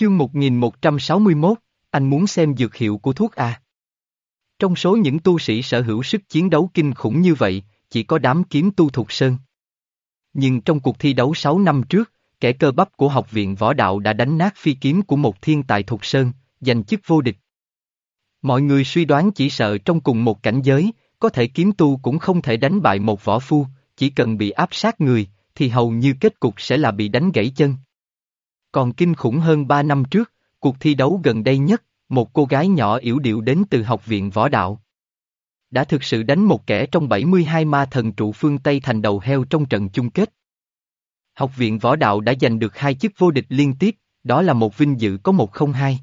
Chương 1161, anh muốn xem dược hiệu của thuốc à? Trong số những tu sĩ sở hữu sức chiến đấu kinh khủng như vậy, chỉ có đám kiếm tu thuộc sơn. Nhưng trong cuộc thi đấu 6 năm trước, kẻ cơ bắp của học viện võ đạo đã đánh nát phi kiếm của một thiên tài thuộc sơn, giành chức vô địch. Mọi người suy đoán chỉ sợ trong cùng một cảnh giới, có thể kiếm tu cũng không thể đánh bại một võ phu, chỉ cần bị áp sát người, thì hầu như kết cục sẽ là bị đánh gãy chân. Còn kinh khủng hơn 3 năm trước, cuộc thi đấu gần đây nhất, một cô gái nhỏ yểu điệu đến từ học viện võ đạo. Đã thực sự đánh một kẻ trong 72 ma thần trụ phương Tây thành đầu heo trong trận chung kết. Học viện võ đạo đã giành được hai chức vô địch liên tiếp, đó là một vinh dự có một không hai.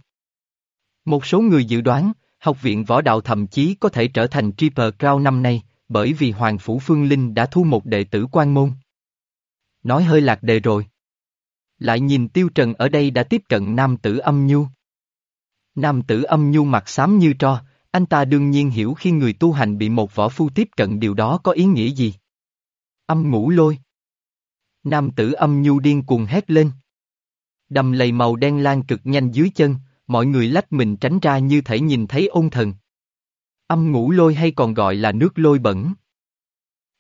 Một số người dự đoán, học viện võ đạo thậm chí có thể trở thành Triple Crown năm nay, bởi vì Hoàng Phủ Phương Linh đã thu một đệ tử quan môn. Nói hơi lạc đề rồi. Lại nhìn Tiêu Trần ở đây đã tiếp cận nam tử âm nhu. Nam tử âm nhu mặt xám như tro, anh ta đương nhiên hiểu khi người tu hành bị một võ phu tiếp cận điều đó có ý nghĩa gì. Âm ngủ lôi. Nam tử âm nhu điên cuồng hét lên. Đầm lầy màu đen lan cực nhanh dưới chân, mọi người lách mình tránh ra như thể nhìn thấy ôn thần. Âm ngủ lôi hay còn gọi là nước lôi bẩn.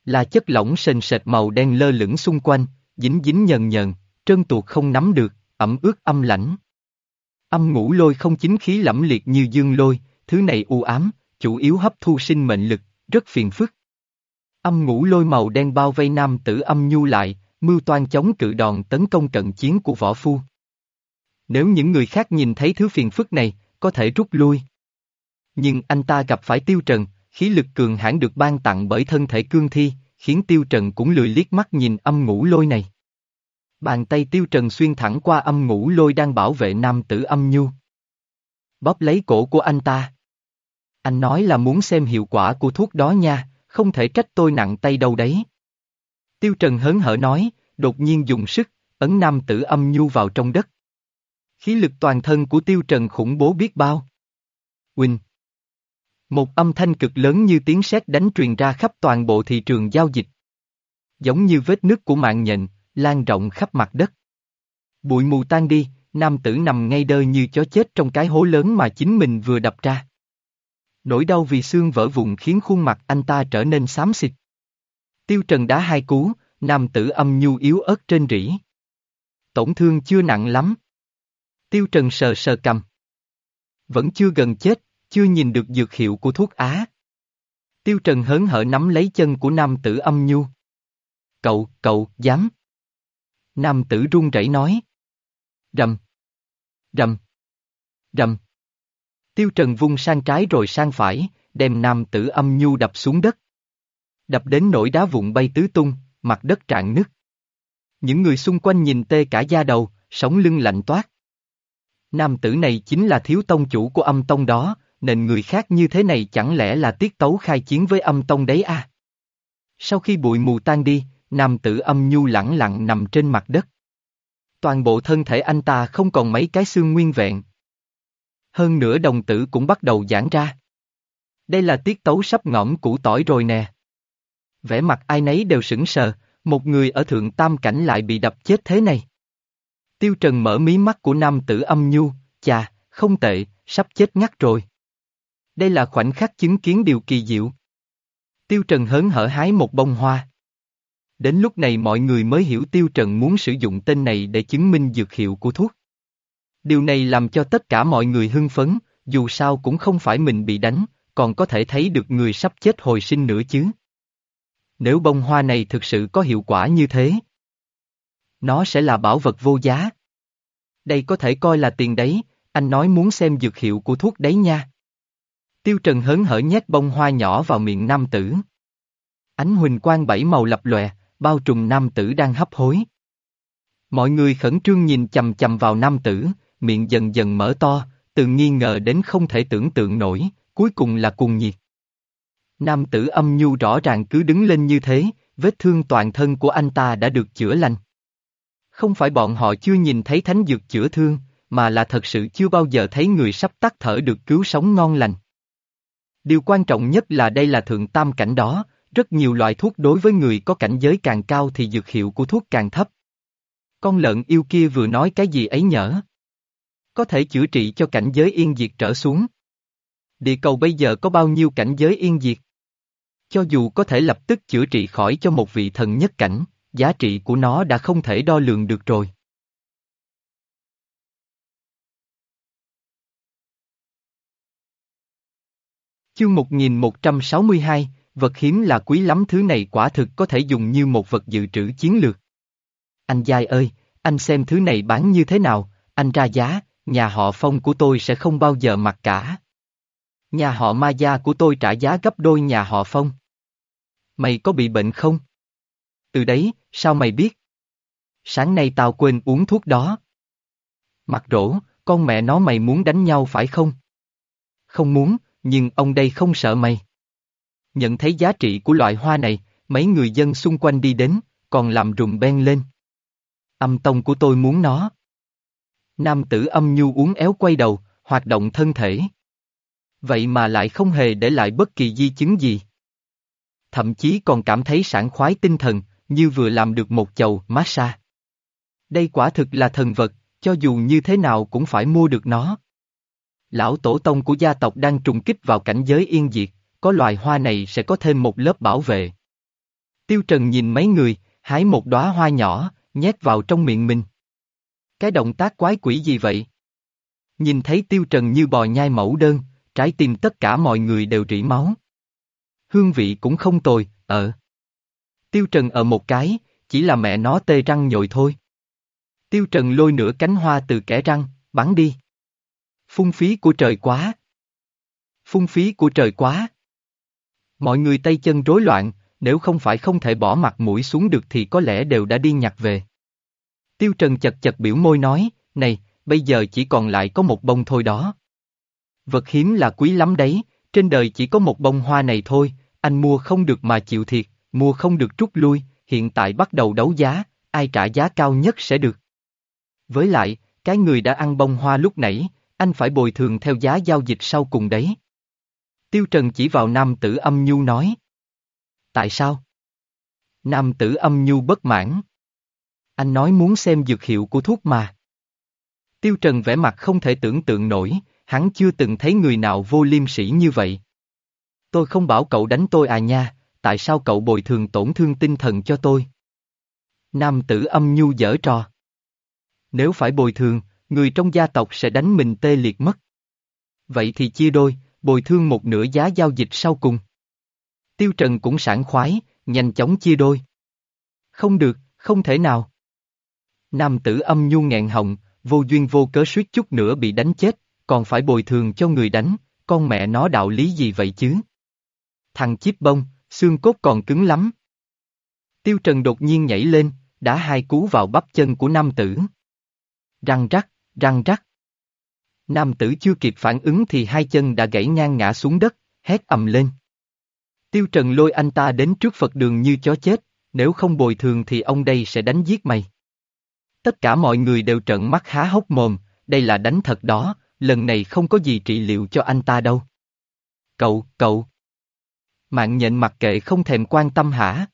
Là chất lỏng sền sệt màu đen lơ lửng xung quanh, dính dính nhờn nhờn, trơn tuột không nắm được, ẩm ướt âm lãnh. Âm ngũ lôi không chính khí lẫm liệt như dương lôi, thứ này u ám, chủ yếu hấp thu sinh mệnh lực, rất phiền phức. Âm ngũ lôi màu đen bao vây nam tử âm nhu lại, mưu toan chống cự đòn tấn công cận chiến của võ phu. Nếu những người khác nhìn thấy thứ phiền phức này, có thể rút lui. Nhưng anh ta gặp phải tiêu trần, khí lực cường hãn được ban tặng bởi thân thể cương thi, khiến tiêu trần cũng lười liếc mắt nhìn âm ngũ lôi này. Bàn tay tiêu trần xuyên thẳng qua âm ngũ lôi đang bảo vệ nam tử âm nhu. Bóp lấy cổ của anh ta. Anh nói là muốn xem hiệu quả của thuốc đó nha, không thể trách tôi nặng tay đâu đấy. Tiêu trần hớn hở nói, đột nhiên dùng sức, ấn nam tử âm nhu vào trong đất. Khí lực toàn thân của tiêu trần khủng bố biết bao. Quỳnh. Một âm thanh cực lớn như tiếng sét đánh truyền ra khắp toàn bộ thị trường giao dịch. Giống như vết nứt của mạng nhện, lan rộng khắp mặt đất. Bụi mù tan đi, nam tử nằm ngay đơ như chó chết trong cái hố lớn mà chính mình vừa đập ra. Nỗi đau vì xương vỡ vụn khiến khuôn mặt anh ta trở nên xám xịt. Tiêu trần đá hai cú, nam tử âm nhu yếu ớt trên rỉ. Tổn thương chưa nặng lắm. Tiêu trần sờ sờ cầm. Vẫn chưa gần chết, chưa nhìn được dược hiệu của thuốc á. Tiêu trần hớn hở nắm lấy chân của nam tử âm nhu. Cậu, cậu, dám. Nam tử run rẩy nói. Rầm. Rầm. Rầm. Tiêu Trần vung sang trái rồi sang phải, đem nam tử âm nhu đập xuống đất. Đập đến nỗi đá vụn bay tứ tung, mặt đất trạng nứt. Những người xung quanh nhìn tê cả da đầu, sống lưng lạnh toát. Nam tử này chính là thiếu tông chủ của âm tông đó, nên người khác như thế này chẳng lẽ là tiết tấu khai chiến với âm tông đấy à? Sau khi bụi mù tan đi, nam tử âm nhu lẳng lặng nằm trên mặt đất. Toàn bộ thân thể anh ta không còn mấy cái xương nguyên vẹn. Hơn nữa đồng tử cũng bắt đầu giãn ra. Đây là tiết tấu sắp ngõm củ tỏi rồi nè. Vẻ mặt ai nấy đều sững sờ, một người ở thượng tam cảnh lại bị đập chết thế này. Tiêu Trần mở mí mắt của nam tử âm nhu, chà, không tệ, sắp chết ngắt rồi. Đây là khoảnh khắc chứng kiến điều kỳ diệu. Tiêu Trần hớn hở hái một bông hoa. Đến lúc này mọi người mới hiểu Tiêu Trần muốn sử dụng tên này để chứng minh dược hiệu của thuốc. Điều này làm cho tất cả mọi người hưng phấn, dù sao cũng không phải mình bị đánh, còn có thể thấy được người sắp chết hồi sinh nữa chứ. Nếu bông hoa này thực sự có hiệu quả như thế, nó sẽ là bảo vật vô giá. Đây có thể coi là tiền đấy, anh nói muốn xem dược hiệu của thuốc đấy nha. Tiêu Trần hớn hở nhét bông hoa nhỏ vào miệng nam tử. Ánh huỳnh quang bảy màu lập lòe, bao trùm nam tử đang hấp hối. Mọi người khẩn trương nhìn chầm chầm vào nam tử, miệng dần dần mở to, từ nghi ngờ đến không thể tưởng tượng nổi, cuối cùng là cuồng nhiệt. Nam tử âm nhu rõ ràng cứ đứng lên như thế, vết thương toàn thân của anh ta đã được chữa lành. Không phải bọn họ chưa nhìn thấy thánh dược chữa thương, mà là thật sự chưa bao giờ thấy người sắp tắt thở được cứu sống ngon lành. Điều quan trọng nhất là đây là thượng tam cảnh đó, rất nhiều loại thuốc đối với người có cảnh giới càng cao thì dược hiệu của thuốc càng thấp. Con lợn yêu kia vừa nói cái gì ấy nhở? Có thể chữa trị cho cảnh giới yên diệt trở xuống. Địa cầu bây giờ có bao nhiêu cảnh giới yên diệt? Cho dù có thể lập tức chữa trị khỏi cho một vị thần nhất cảnh, giá trị của nó đã không thể đo lường được rồi. Chương 1162, vật hiếm là quý lắm thứ này quả thực có thể dùng như một vật dự trữ chiến lược. Anh giai ơi, anh xem thứ này bán như thế nào, anh ra giá, nhà họ phong của tôi sẽ không bao giờ mặc cả. Nhà họ ma gia của tôi trả giá gấp đôi nhà họ phong. Mày có bị bệnh không? Từ đấy, sao mày biết? Sáng nay tao quên uống thuốc đó. Mặt rỗ, con mẹ nó mày muốn đánh nhau phải không? Không muốn, nhưng ông đây không sợ mày. Nhận thấy giá trị của loại hoa này, mấy người dân xung quanh đi đến, còn làm rùng ben lên. Âm tông của tôi muốn nó. Nam tử âm nhu uống éo quay đầu, hoạt động thân thể. Vậy mà lại không hề để lại bất kỳ di chứng gì. Thậm chí còn cảm thấy sảng khoái tinh thần, như vừa làm được một chầu massage. Đây quả thực là thần vật, cho dù như thế nào cũng phải mua được nó. Lão tổ tông của gia tộc đang trùng kích vào cảnh giới yên diệt, có loài hoa này sẽ có thêm một lớp bảo vệ. Tiêu Trần nhìn mấy người, hái một đóa hoa nhỏ, nhét vào trong miệng mình. Cái động tác quái quỷ gì vậy? Nhìn thấy Tiêu Trần như bò nhai mẫu đơn, trái tim tất cả mọi người đều rỉ máu. Hương vị cũng không tồi, ở. Tiêu Trần ở một cái, chỉ là mẹ nó tê răng nhồi thôi. Tiêu Trần lôi nửa cánh hoa từ kẻ răng, bắn đi. Phung phí của trời quá. Phung phí của trời quá. Mọi người tay chân rối loạn, nếu không phải không thể bỏ mặt mũi xuống được thì có lẽ đều đã đi nhặt về. Tiêu Trần chật chật biểu môi nói, này, bây giờ chỉ còn lại có một bông thôi đó. Vật hiếm là quý lắm đấy, trên đời chỉ có một bông hoa này thôi, anh mua không được mà chịu thiệt, mua không được rút lui, hiện tại bắt đầu đấu giá, ai trả giá cao nhất sẽ được. Với lại, cái người đã ăn bông hoa lúc nãy, anh phải bồi thường theo giá giao dịch sau cùng đấy. Tiêu Trần chỉ vào nam tử âm nhu nói. Tại sao? Nam tử âm nhu bất mãn. Anh nói muốn xem dược hiệu của thuốc mà. Tiêu Trần vẻ mặt không thể tưởng tượng nổi, hắn chưa từng thấy người nào vô liêm sỉ như vậy. Tôi không bảo cậu đánh tôi à nha, tại sao cậu bồi thường tổn thương tinh thần cho tôi? Nam tử âm nhu dở trò. Nếu phải bồi thường, người trong gia tộc sẽ đánh mình tê liệt mất. Vậy thì chia đôi, bồi thương một nửa giá giao dịch sau cùng. Tiêu Trần cũng sảng khoái, nhanh chóng chia đôi. Không được, không thể nào. Nam tử âm nhu nghẹn họng, vô duyên vô cớ suýt chút nữa bị đánh chết, còn phải bồi thường cho người đánh, con mẹ nó đạo lý gì vậy chứ? Thằng chip bông, xương cốt còn cứng lắm. Tiêu Trần đột nhiên nhảy lên, đã hai cú vào bắp chân của nam tử. Răng rắc, răng rắc. Nam tử chưa kịp phản ứng thì hai chân đã gãy ngang ngã xuống đất, hét ầm lên. Tiêu Trần lôi anh ta đến trước Phật đường như chó chết, nếu không bồi thường thì ông đây sẽ đánh giết mày. Tất cả mọi người đều trợn mắt há hốc mồm, đây là đánh thật đó, lần này không có gì trị liệu cho anh ta đâu. Cậu, cậu. Mạng nhện mặc kệ không thèm quan tâm hả?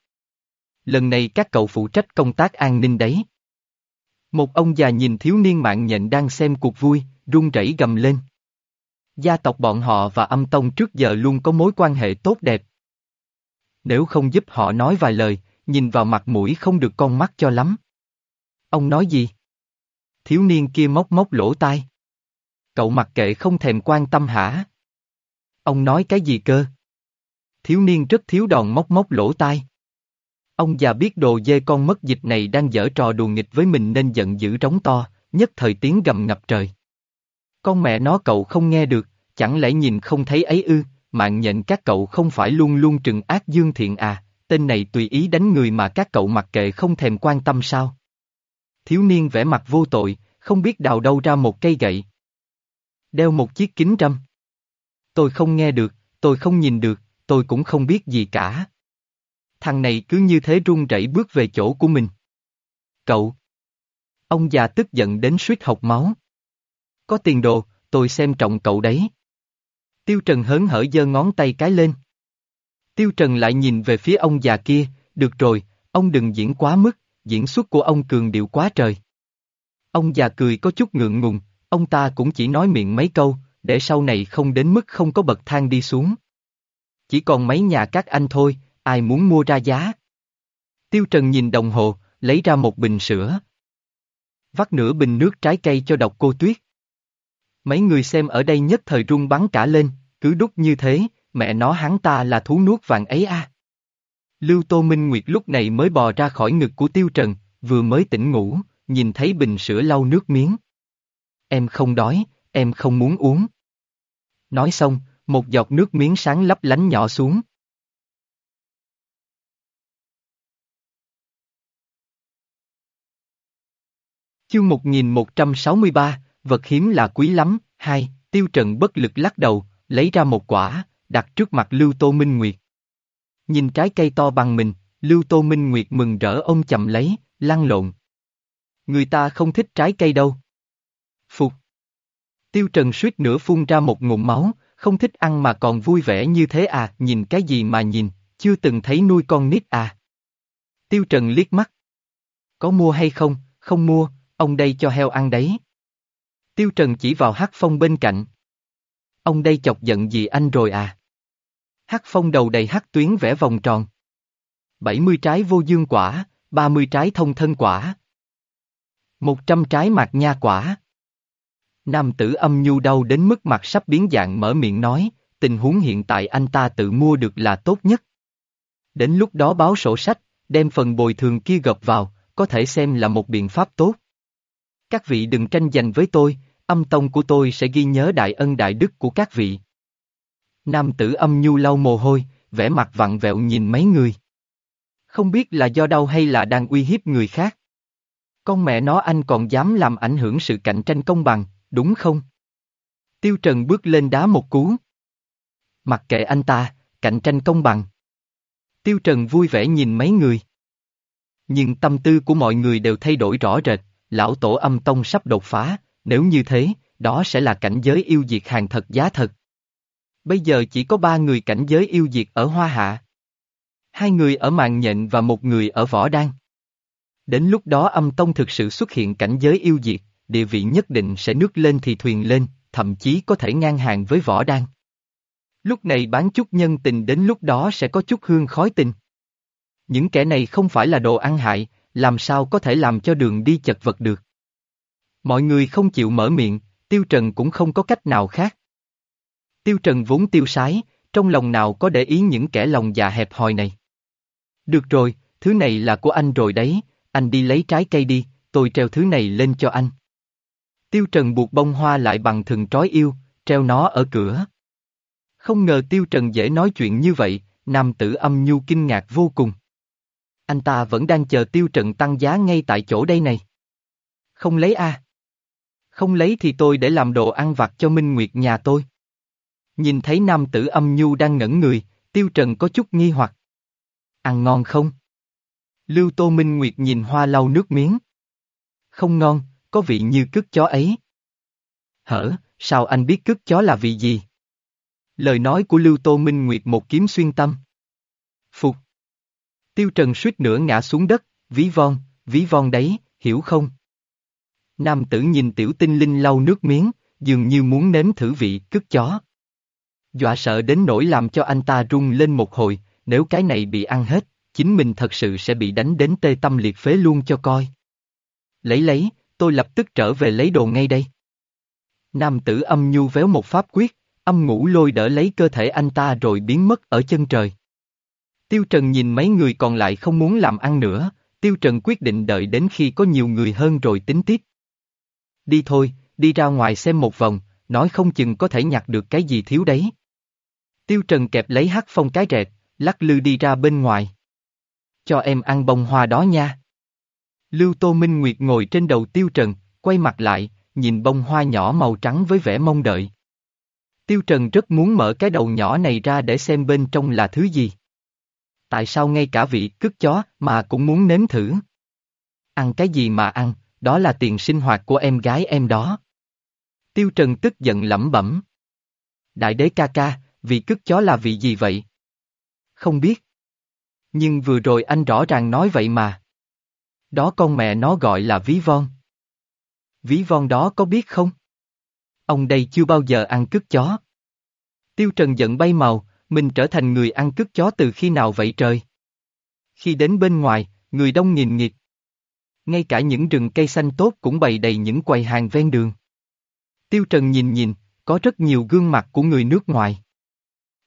Lần này các cậu phụ trách công tác an ninh đấy. Một ông già nhìn thiếu niên mạng nhện đang xem cuộc vui, run rẩy gầm lên. Gia tộc bọn họ và âm tông trước giờ luôn có mối quan hệ tốt đẹp. Nếu không giúp họ nói vài lời, nhìn vào mặt mũi không được con mắt cho lắm. Ông nói gì? Thiếu niên kia móc móc lỗ tai. Cậu mặc kệ không thèm quan tâm hả? Ông nói cái gì cơ? Thiếu niên rất thiếu đòn móc móc lỗ tai. Ông già biết đồ dê con mất dịch này đang dở trò đùa nghịch với mình nên giận dữ trống to, nhất thời tiếng gầm ngập trời. Con mẹ nó cậu không nghe được, chẳng lẽ nhìn không thấy ấy ư, mạng nhện các cậu không phải luôn luôn trừng ác dương thiện à, tên này tùy ý đánh người mà các cậu mặc kệ không thèm quan tâm sao. Thiếu niên vẻ mặt vô tội, không biết đào đâu ra một cây gậy. Đeo một chiếc kính râm. Tôi không nghe được, tôi không nhìn được, tôi cũng không biết gì cả. Thằng này cứ như thế run rẩy bước về chỗ của mình. Cậu! Ông già tức giận đến suýt học máu. Có tiền đồ, tôi xem trọng cậu đấy. Tiêu Trần hớn hở giơ ngón tay cái lên. Tiêu Trần lại nhìn về phía ông già kia, được rồi, ông đừng diễn quá mức, diễn xuất của ông cường điệu quá trời. Ông già cười có chút ngượng ngùng, ông ta cũng chỉ nói miệng mấy câu, để sau này không đến mức không có bậc thang đi xuống. Chỉ còn mấy nhà các anh thôi, ai muốn mua ra giá. Tiêu Trần nhìn đồng hồ, lấy ra một bình sữa. Vắt nửa bình nước trái cây cho độc cô Tuyết. Mấy người xem ở đây nhất thời rung bắn cả lên, cứ đúc như thế, mẹ nó hắn ta là thú nuốt vàng ấy à. Lưu Tô Minh Nguyệt lúc này mới bò ra khỏi ngực của Tiêu Trần, vừa mới tỉnh ngủ, nhìn thấy bình sữa lau nước miếng. Em không đói, em không muốn uống. Nói xong, một giọt nước miếng sáng lấp lánh nhỏ xuống. Chương 1163, vật hiếm là quý lắm, hai, tiêu trần bất lực lắc đầu, lấy ra một quả, đặt trước mặt Lưu Tô Minh Nguyệt. Nhìn trái cây to bằng mình, Lưu Tô Minh Nguyệt mừng rỡ ông chậm lấy, lăn lộn. Người ta không thích trái cây đâu. Phục. Tiêu Trần suýt nữa phun ra một ngụm máu, không thích ăn mà còn vui vẻ như thế à, nhìn cái gì mà nhìn, chưa từng thấy nuôi con nít à. Tiêu Trần liếc mắt. Có mua hay không, không mua, ông đây cho heo ăn đấy. Tiêu Trần chỉ vào Hắc Phong bên cạnh. Ông đây chọc giận gì anh rồi à? Hắc Phong đầu đầy hắc tuyến vẽ vòng tròn. 70 trái vô dương quả, 30 trái thông thân quả. 100 trái mạc nha quả. Nam tử âm nhu đau đến mức mặt sắp biến dạng mở miệng nói, tình huống hiện tại anh ta tự mua được là tốt nhất. Đến lúc đó báo sổ sách, đem phần bồi thường kia gộp vào, có thể xem là một biện pháp tốt. Các vị đừng tranh giành với tôi, âm tông của tôi sẽ ghi nhớ đại ân đại đức của các vị. Nam tử âm nhu lau mồ hôi, vẻ mặt vặn vẹo nhìn mấy người. Không biết là do đau hay là đang uy hiếp người khác. Con mẹ nó anh còn dám làm ảnh hưởng sự cạnh tranh công bằng, đúng không? Tiêu Trần bước lên đá một cú. Mặc kệ anh ta, cạnh tranh công bằng. Tiêu Trần vui vẻ nhìn mấy người. Nhưng tâm tư của mọi người đều thay đổi rõ rệt, lão tổ âm tông sắp đột phá, nếu như thế, đó sẽ là cảnh giới yêu diệt hàng thật giá thật. Bây giờ chỉ có ba người cảnh giới yêu diệt ở Hoa Hạ. Hai người ở Mạng Nhện và một người ở Võ Đan. Đến lúc đó âm tông thực sự xuất hiện cảnh giới yêu diệt, địa vị nhất định sẽ nước lên thì thuyền lên, thậm chí có thể ngang hàng với Võ Đan. Lúc này bán chút nhân tình đến lúc đó sẽ có chút hương khói tình. Những kẻ này không phải là đồ ăn hại, làm sao có thể làm cho đường đi chật vật được. Mọi người không chịu mở miệng, Tiêu Trần cũng không có cách nào khác. Tiêu Trần vốn tiêu sái, trong lòng nào có để ý những kẻ lòng dạ hẹp hòi này. Được rồi, thứ này là của anh rồi đấy, anh đi lấy trái cây đi, tôi treo thứ này lên cho anh. Tiêu Trần buộc bông hoa lại bằng thừng trói yêu, treo nó ở cửa. Không ngờ Tiêu Trần dễ nói chuyện như vậy, nam tử âm nhu kinh ngạc vô cùng. Anh ta vẫn đang chờ Tiêu Trần tăng giá ngay tại chỗ đây này. Không lấy a? À? Không lấy thì tôi để làm đồ ăn vặt cho Minh Nguyệt nhà tôi. Nhìn thấy nam tử âm nhu đang ngẩn người, Tiêu Trần có chút nghi hoặc. Ăn ngon không? Lưu Tô Minh Nguyệt nhìn hoa lau nước miếng. Không ngon, có vị như cức chó ấy. Hở, sao anh biết cức chó là vị gì? Lời nói của Lưu Tô Minh Nguyệt một kiếm xuyên tâm. Tiêu Trần suýt nữa ngã xuống đất, ví von, ví von đấy, hiểu không? Nam tử nhìn tiểu tinh linh lau nước miếng, dường như muốn nếm thử vị cứt chó. Dọa sợ đến nỗi làm cho anh ta rung lên một hồi, nếu cái này bị ăn hết, chính mình thật sự sẽ bị đánh đến tê tâm liệt phế luôn cho coi. Lấy lấy, tôi lập tức trở về lấy đồ ngay đây. Nam tử âm nhu véo một pháp quyết, âm ngũ lôi đỡ lấy cơ thể anh ta rồi biến mất ở chân trời. Tiêu Trần nhìn mấy người còn lại không muốn làm ăn nữa, Tiêu Trần quyết định đợi đến khi có nhiều người hơn rồi tính tiếp. Đi thôi, đi ra ngoài xem một vòng, nói không chừng có thể nhặt được cái gì thiếu đấy. Tiêu Trần kẹp lấy hắc phong cái rẹt, lắc lư đi ra bên ngoài. Cho em ăn bông hoa đó nha. Lưu Tô Minh Nguyệt ngồi trên đầu Tiêu Trần, quay mặt lại, nhìn bông hoa nhỏ màu trắng với vẻ mong đợi. Tiêu Trần rất muốn mở cái đầu nhỏ này ra để xem bên trong là thứ gì. Tại sao ngay cả vị cướp chó mà cũng muốn nếm thử? Ăn cái gì mà ăn, đó là tiền sinh hoạt của em gái em đó. Tiêu Trần tức giận lẩm bẩm. Đại đế ca ca, vị cướp chó là vị gì vậy? Không biết. Nhưng vừa rồi anh rõ ràng nói vậy mà. Đó con mẹ nó gọi là ví von. Ví von đó có biết không? Ông đây chưa bao giờ ăn cướp chó. Tiêu Trần giận bay màu, mình trở thành người ăn cướp chó từ khi nào vậy trời? Khi đến bên ngoài, người đông nghìn nghịt. Ngay cả những rừng cây xanh tốt cũng bày đầy những quầy hàng ven đường. Tiêu Trần nhìn nhìn, có rất nhiều gương mặt của người nước ngoài.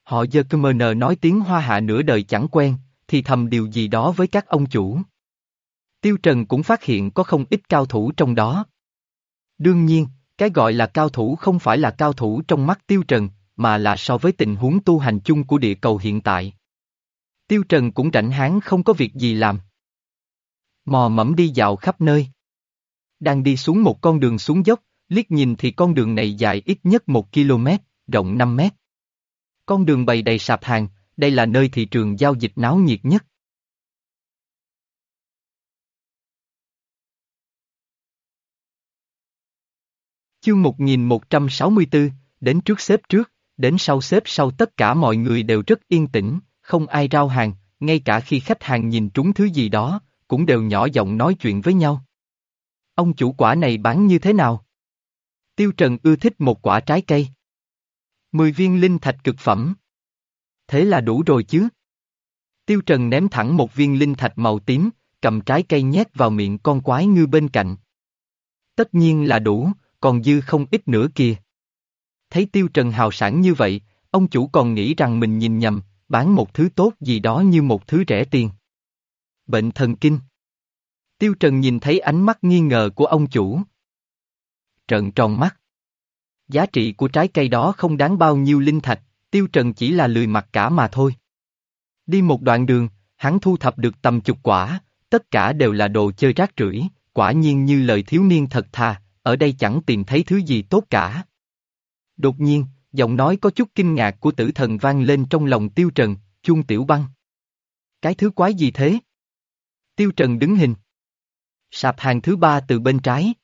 Họ giờ cơ mờ nờ nói tiếng hoa hạ nửa đời chẳng quen, thì thầm điều gì đó với các ông chủ. Tiêu Trần cũng phát hiện có không ít cao thủ trong đó. Đương nhiên, cái gọi là cao thủ không phải là cao thủ trong mắt Tiêu Trần, mà là so với tình huống tu hành chung của địa cầu hiện tại. Tiêu Trần cũng rảnh háng không có việc gì làm. Mò mẫm đi dạo khắp nơi. Đang đi xuống một con đường xuống dốc, liếc nhìn thì con đường này dài ít nhất một km, rộng 5 mét. Con đường bày đầy sạp hàng, đây là nơi thị trường giao dịch náo nhiệt nhất. Chương 1164, đến trước xếp trước, đến sau xếp sau tất cả mọi người đều rất yên tĩnh, không ai rao hàng, ngay cả khi khách hàng nhìn trúng thứ gì đó, cũng đều nhỏ giọng nói chuyện với nhau. Ông chủ quả này bán như thế nào? Tiêu Trần ưa thích một quả trái cây. Mười viên linh thạch cực phẩm. Thế là đủ rồi chứ? Tiêu Trần ném thẳng một viên linh thạch màu tím, cầm trái cây nhét vào miệng con quái ngư bên cạnh. Tất nhiên là đủ, còn dư không ít nữa kìa. Thấy Tiêu Trần hào sản như vậy, ông chủ còn nghĩ rằng mình nhìn nhầm, bán một thứ tốt gì đó như một thứ rẻ tiền. Bệnh thần kinh. Tiêu Trần nhìn thấy ánh mắt nghi ngờ của ông chủ. Trợn tròn mắt. Giá trị của trái cây đó không đáng bao nhiêu linh thạch, Tiêu Trần chỉ là lười mặt cả mà thôi. Đi một đoạn đường, hắn thu thập được tầm chục quả, tất cả đều là đồ chơi rác rưởi, quả nhiên như lời thiếu niên thật thà, ở đây chẳng tìm thấy thứ gì tốt cả. Đột nhiên, giọng nói có chút kinh ngạc của tử thần vang lên trong lòng Tiêu Trần, chuông tiểu băng. Cái thứ quái gì thế? Tiêu Trần đứng hình. Sạp hàng thứ ba từ bên trái.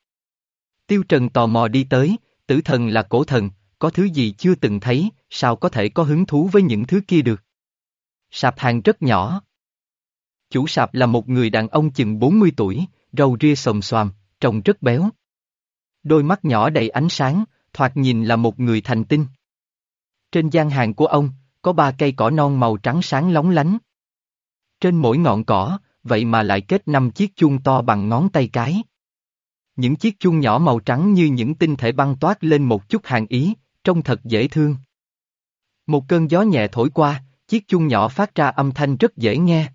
Tiêu Trần tò mò đi tới, tử thần là cổ thần, có thứ gì chưa từng thấy, sao có thể có hứng thú với những thứ kia được. Sạp hàng rất nhỏ. Chủ sạp là một người đàn ông chừng 40 tuổi, râu ria xồm xoàm, trông rất béo. Đôi mắt nhỏ đầy ánh sáng, thoạt nhìn là một người thành tinh. Trên gian hàng của ông, có ba cây cỏ non màu trắng sáng lóng lánh. Trên mỗi ngọn cỏ, vậy mà lại kết năm chiếc chuông to bằng ngón tay cái. Những chiếc chuông nhỏ màu trắng như những tinh thể băng toát lên một chút hàng ý, trông thật dễ thương. Một cơn gió nhẹ thổi qua, chiếc chuông nhỏ phát ra âm thanh rất dễ nghe.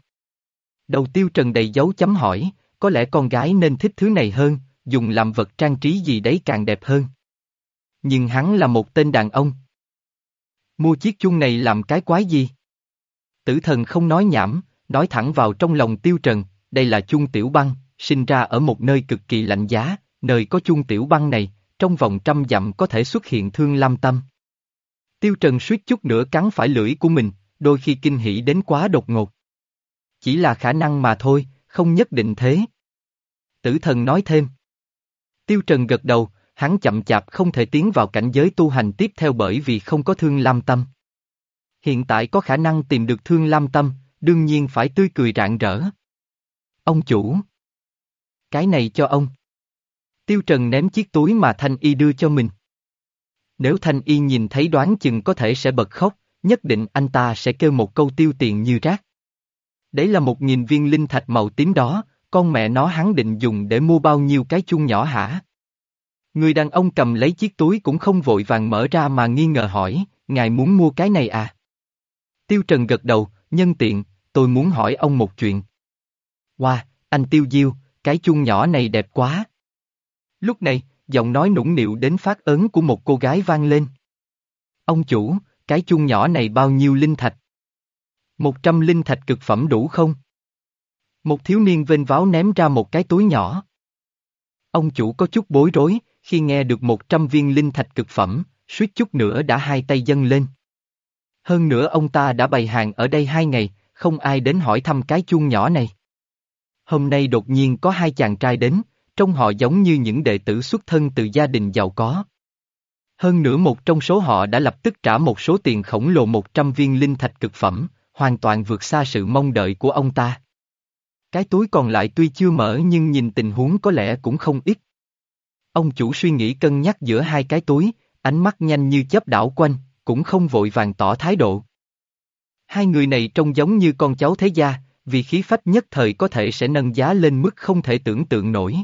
Đầu tiêu trần đầy dấu chấm hỏi, có lẽ con gái nên thích thứ này hơn, dùng làm vật trang trí gì đấy càng đẹp hơn. Nhưng hắn là một tên đàn ông. Mua chiếc chuông này làm cái quái gì? Tử thần không nói nhảm, nói thẳng vào trong lòng tiêu trần, đây là chuông tiểu băng, sinh ra ở một nơi cực kỳ lạnh giá, nơi có chuông tiểu băng này, trong vòng trăm dặm có thể xuất hiện thương lam tâm. Tiêu trần suýt chút nữa cắn phải lưỡi của mình, đôi khi kinh hỉ đến quá đột ngột. Chỉ là khả năng mà thôi, không nhất định thế. Tử thần nói thêm. Tiêu Trần gật đầu, hắn chậm chạp không thể tiến vào cảnh giới tu hành tiếp theo bởi vì không có thương lam tâm. Hiện tại có khả năng tìm được thương lam tâm, đương nhiên phải tươi cười rạng rỡ. Ông chủ. Cái này cho ông. Tiêu Trần ném chiếc túi mà Thanh Y đưa cho mình. Nếu Thanh Y nhìn thấy đoán chừng có thể sẽ bật khóc, nhất định anh ta sẽ kêu một câu tiêu tiền như rác. Đấy là một nghìn viên linh thạch màu tím đó, con mẹ nó hắn định dùng để mua bao nhiêu cái chung nhỏ hả? Người đàn ông cầm lấy chiếc túi cũng không vội vàng mở ra mà nghi ngờ hỏi, ngài muốn mua cái này à? Tiêu Trần gật đầu, nhân tiện, tôi muốn hỏi ông một chuyện. Wow, anh Tiêu Diêu, cái chuông nhỏ này đẹp quá. Lúc này, giọng nói nũng nịu đến phát ớn của một cô gái vang lên. Ông chủ, cái chuông nhỏ này bao nhiêu linh thạch? Một trăm linh thạch cực phẩm đủ không? Một thiếu niên vênh váo ném ra một cái túi nhỏ. Ông chủ có chút bối rối, khi nghe được một trăm viên linh thạch cực phẩm, suýt chút nữa đã hai tay dâng lên. Hơn nữa ông ta đã bày hàng ở đây hai ngày, không ai đến hỏi thăm cái chuông nhỏ này. Hôm nay đột nhiên có hai chàng trai đến, trông họ giống như những đệ tử xuất thân từ gia đình giàu có. Hơn nữa một trong số họ đã lập tức trả một số tiền khổng lồ 100 viên linh thạch cực phẩm, hoàn toàn vượt xa sự mong đợi của ông ta. Cái túi còn lại tuy chưa mở nhưng nhìn tình huống có lẽ cũng không ít. Ông chủ suy nghĩ cân nhắc giữa hai cái túi, ánh mắt nhanh như chớp đảo quanh, cũng không vội vàng tỏ thái độ. Hai người này trông giống như con cháu thế gia, vì khí phách nhất thời có thể sẽ nâng giá lên mức không thể tưởng tượng nổi.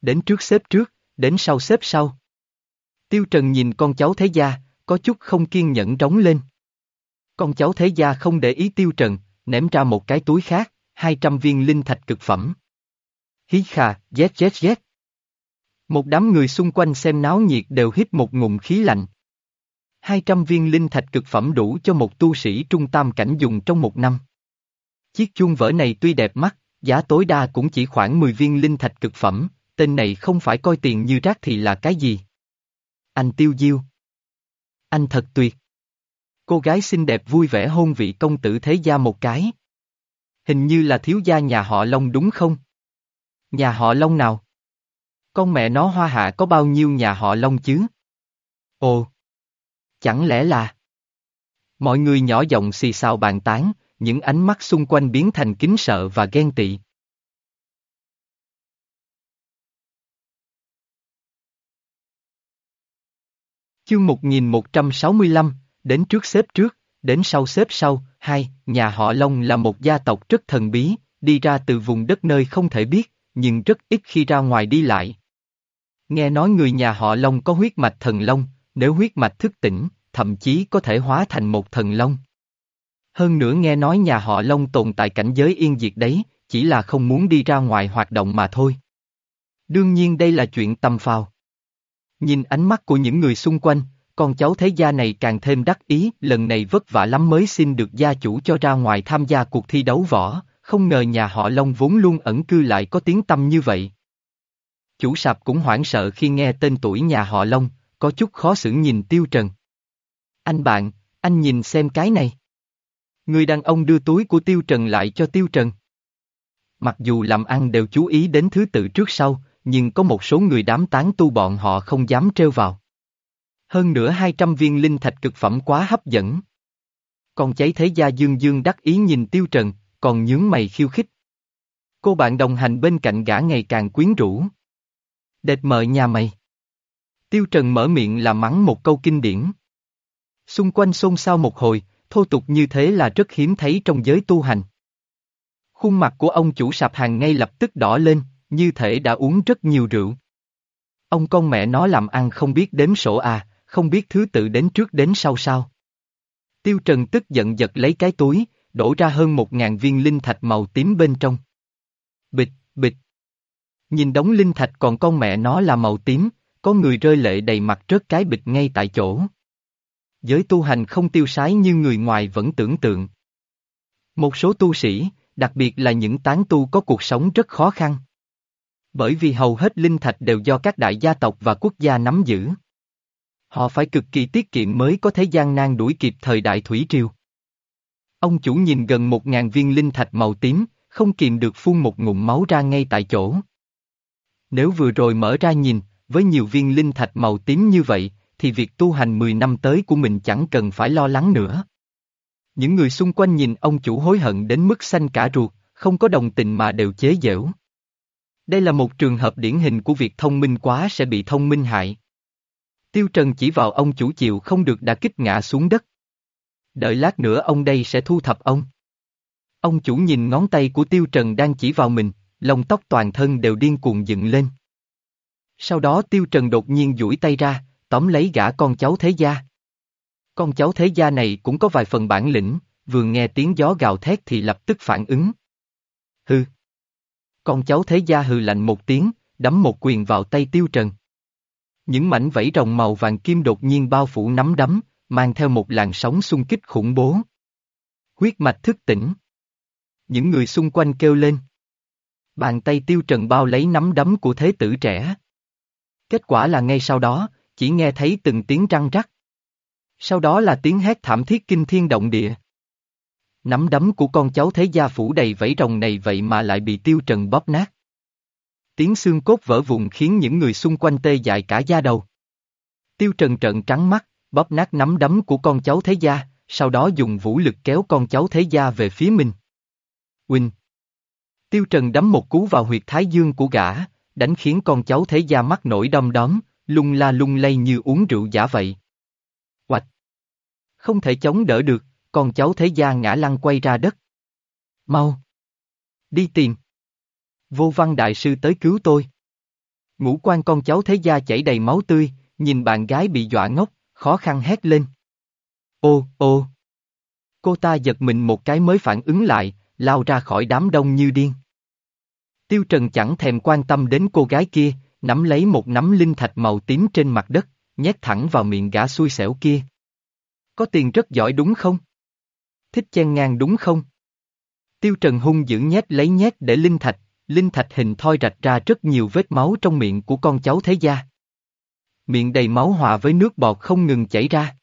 Đến trước xếp trước, đến sau xếp sau. Tiêu Trần nhìn con cháu thế gia, có chút không kiên nhẫn trống lên. Con cháu thế gia không để ý Tiêu Trần, ném ra một cái túi khác, 200 viên linh thạch cực phẩm. Hí khà, z z z. Một đám người xung quanh xem náo nhiệt đều hít một ngụm khí lạnh. 200 viên linh thạch cực phẩm đủ cho một tu sĩ trung tam cảnh dùng trong một năm. Chiếc chuông vỡ này tuy đẹp mắt, giá tối đa cũng chỉ khoảng 10 viên linh thạch cực phẩm, tên này không phải coi tiền như rác thì là cái gì. Anh tiêu diêu. Anh thật tuyệt. Cô gái xinh đẹp vui vẻ hôn vị công tử thế gia một cái. Hình như là thiếu gia nhà họ Long đúng không? Nhà họ Long nào? Con mẹ nó hoa hạ có bao nhiêu nhà họ Long chứ? Ồ! Chẳng lẽ là... Mọi người nhỏ giọng xì xào bàn tán, những ánh mắt xung quanh biến thành kính sợ và ghen tị. Chương 1165, đến trước xếp trước, đến sau xếp sau, hai, nhà họ Long là một gia tộc rất thần bí, đi ra từ vùng đất nơi không thể biết, nhưng rất ít khi ra ngoài đi lại. Nghe nói người nhà họ Long có huyết mạch thần Long, nếu huyết mạch thức tỉnh, thậm chí có thể hóa thành một thần Long. Hơn nữa nghe nói nhà họ Long tồn tại cảnh giới yên diệt đấy, chỉ là không muốn đi ra ngoài hoạt động mà thôi. Đương nhiên đây là chuyện tâm phào. Nhìn ánh mắt của những người xung quanh, con cháu thế gia này càng thêm đắc ý, lần này vất vả lắm mới xin được gia chủ cho ra ngoài tham gia cuộc thi đấu võ, không ngờ nhà họ Long vốn luôn ẩn cư lại có tiếng tâm như vậy. Chủ sạp cũng hoảng sợ khi nghe tên tuổi nhà họ Long, có chút khó xử nhìn Tiêu Trần. Anh bạn, anh nhìn xem cái này. Người đàn ông đưa túi của Tiêu Trần lại cho Tiêu Trần. Mặc dù làm ăn đều chú ý đến thứ tự trước sau, nhưng có một số người đám tán tu bọn họ không dám treo vào. Hơn nữa 200 viên linh thạch cực phẩm quá hấp dẫn. Còn cháy thế gia dương dương đắc ý nhìn Tiêu Trần, còn nhướng mày khiêu khích. Cô bạn đồng hành bên cạnh gã ngày càng quyến rũ. Đệt mợ nhà mày. Tiêu Trần mở miệng là mắng một câu kinh điển. Xung quanh xôn xao một hồi, thô tục như thế là rất hiếm thấy trong giới tu hành. Khuôn mặt của ông chủ sạp hàng ngay lập tức đỏ lên, như thể đã uống rất nhiều rượu. Ông con mẹ nó làm ăn không biết đếm sổ à, không biết thứ tự đến trước đến sau sao. Tiêu Trần tức giận giật lấy cái túi, đổ ra hơn một ngàn viên linh thạch màu tím bên trong. Bịch, bịch. Nhìn đống linh thạch còn con mẹ nó là màu tím, có người rơi lệ đầy mặt rớt cái bịch ngay tại chỗ. Giới tu hành không tiêu sái như người ngoài vẫn tưởng tượng. Một số tu sĩ, đặc biệt là những tán tu có cuộc sống rất khó khăn. Bởi vì hầu hết linh thạch đều do các đại gia tộc và quốc gia nắm giữ. Họ phải cực kỳ tiết kiệm mới có thể gian nan đuổi kịp thời đại thủy triều. Ông chủ nhìn gần một ngàn viên linh thạch màu tím, không kìm được phun một ngụm máu ra ngay tại chỗ. Nếu vừa rồi mở ra nhìn, với nhiều viên linh thạch màu tím như vậy, thì việc tu hành 10 năm tới của mình chẳng cần phải lo lắng nữa. Những người xung quanh nhìn ông chủ hối hận đến mức xanh cả ruột, không có đồng tình mà đều chế giễu. Đây là một trường hợp điển hình của việc thông minh quá sẽ bị thông minh hại. Tiêu Trần chỉ vào ông chủ chịu không được đã kích ngã xuống đất. Đợi lát nữa ông đây sẽ thu thập ông. Ông chủ nhìn ngón tay của Tiêu Trần đang chỉ vào mình, lông tóc toàn thân đều điên cuồng dựng lên. Sau đó Tiêu Trần đột nhiên duỗi tay ra, tóm lấy gã con cháu thế gia. Con cháu thế gia này cũng có vài phần bản lĩnh, vừa nghe tiếng gió gào thét thì lập tức phản ứng. Hừ. Con cháu thế gia hừ lạnh một tiếng, đấm một quyền vào tay Tiêu Trần. Những mảnh vẫy rồng màu vàng kim đột nhiên bao phủ nắm đấm, mang theo một làn sóng xung kích khủng bố. Huyết mạch thức tỉnh. Những người xung quanh kêu lên. Bàn tay tiêu trần bao lấy nắm đấm của thế tử trẻ. Kết quả là ngay sau đó, chỉ nghe thấy từng tiếng răng rắc. Sau đó là tiếng hét thảm thiết kinh thiên động địa. Nắm đấm của con cháu thế gia phủ đầy vẫy rồng này vậy mà lại bị tiêu trần bóp nát. Tiếng xương cốt vỡ vụn khiến những người xung quanh tê dại cả da đầu. Tiêu trần trợn trắng mắt, bóp nát nắm đấm của con cháu thế gia, sau đó dùng vũ lực kéo con cháu thế gia về phía mình. Quỳnh. Tiêu Trần đấm một cú vào huyệt thái dương của gã, đánh khiến con cháu thế gia mắt nổi đom đóm, lung la lung lay như uống rượu giả vậy. Oạch! Không thể chống đỡ được, con cháu thế gia ngã lăn quay ra đất. Mau! Đi tìm! Vô văn đại sư tới cứu tôi. Ngũ quan con cháu thế gia chảy đầy máu tươi, nhìn bạn gái bị dọa ngốc, khó khăn hét lên. Ô, ô! Cô ta giật mình một cái mới phản ứng lại, lao ra khỏi đám đông như điên. Tiêu Trần chẳng thèm quan tâm đến cô gái kia, nắm lấy một nắm linh thạch màu tím trên mặt đất, nhét thẳng vào miệng gã xui xẻo kia. Có tiền rất giỏi đúng không? Thích chen ngang đúng không? Tiêu Trần hung dữ nhét lấy nhét để linh thạch, linh thạch hình thoi rạch ra rất nhiều vết máu trong miệng của con cháu thế gia. Miệng đầy máu hòa với nước bọt không ngừng chảy ra.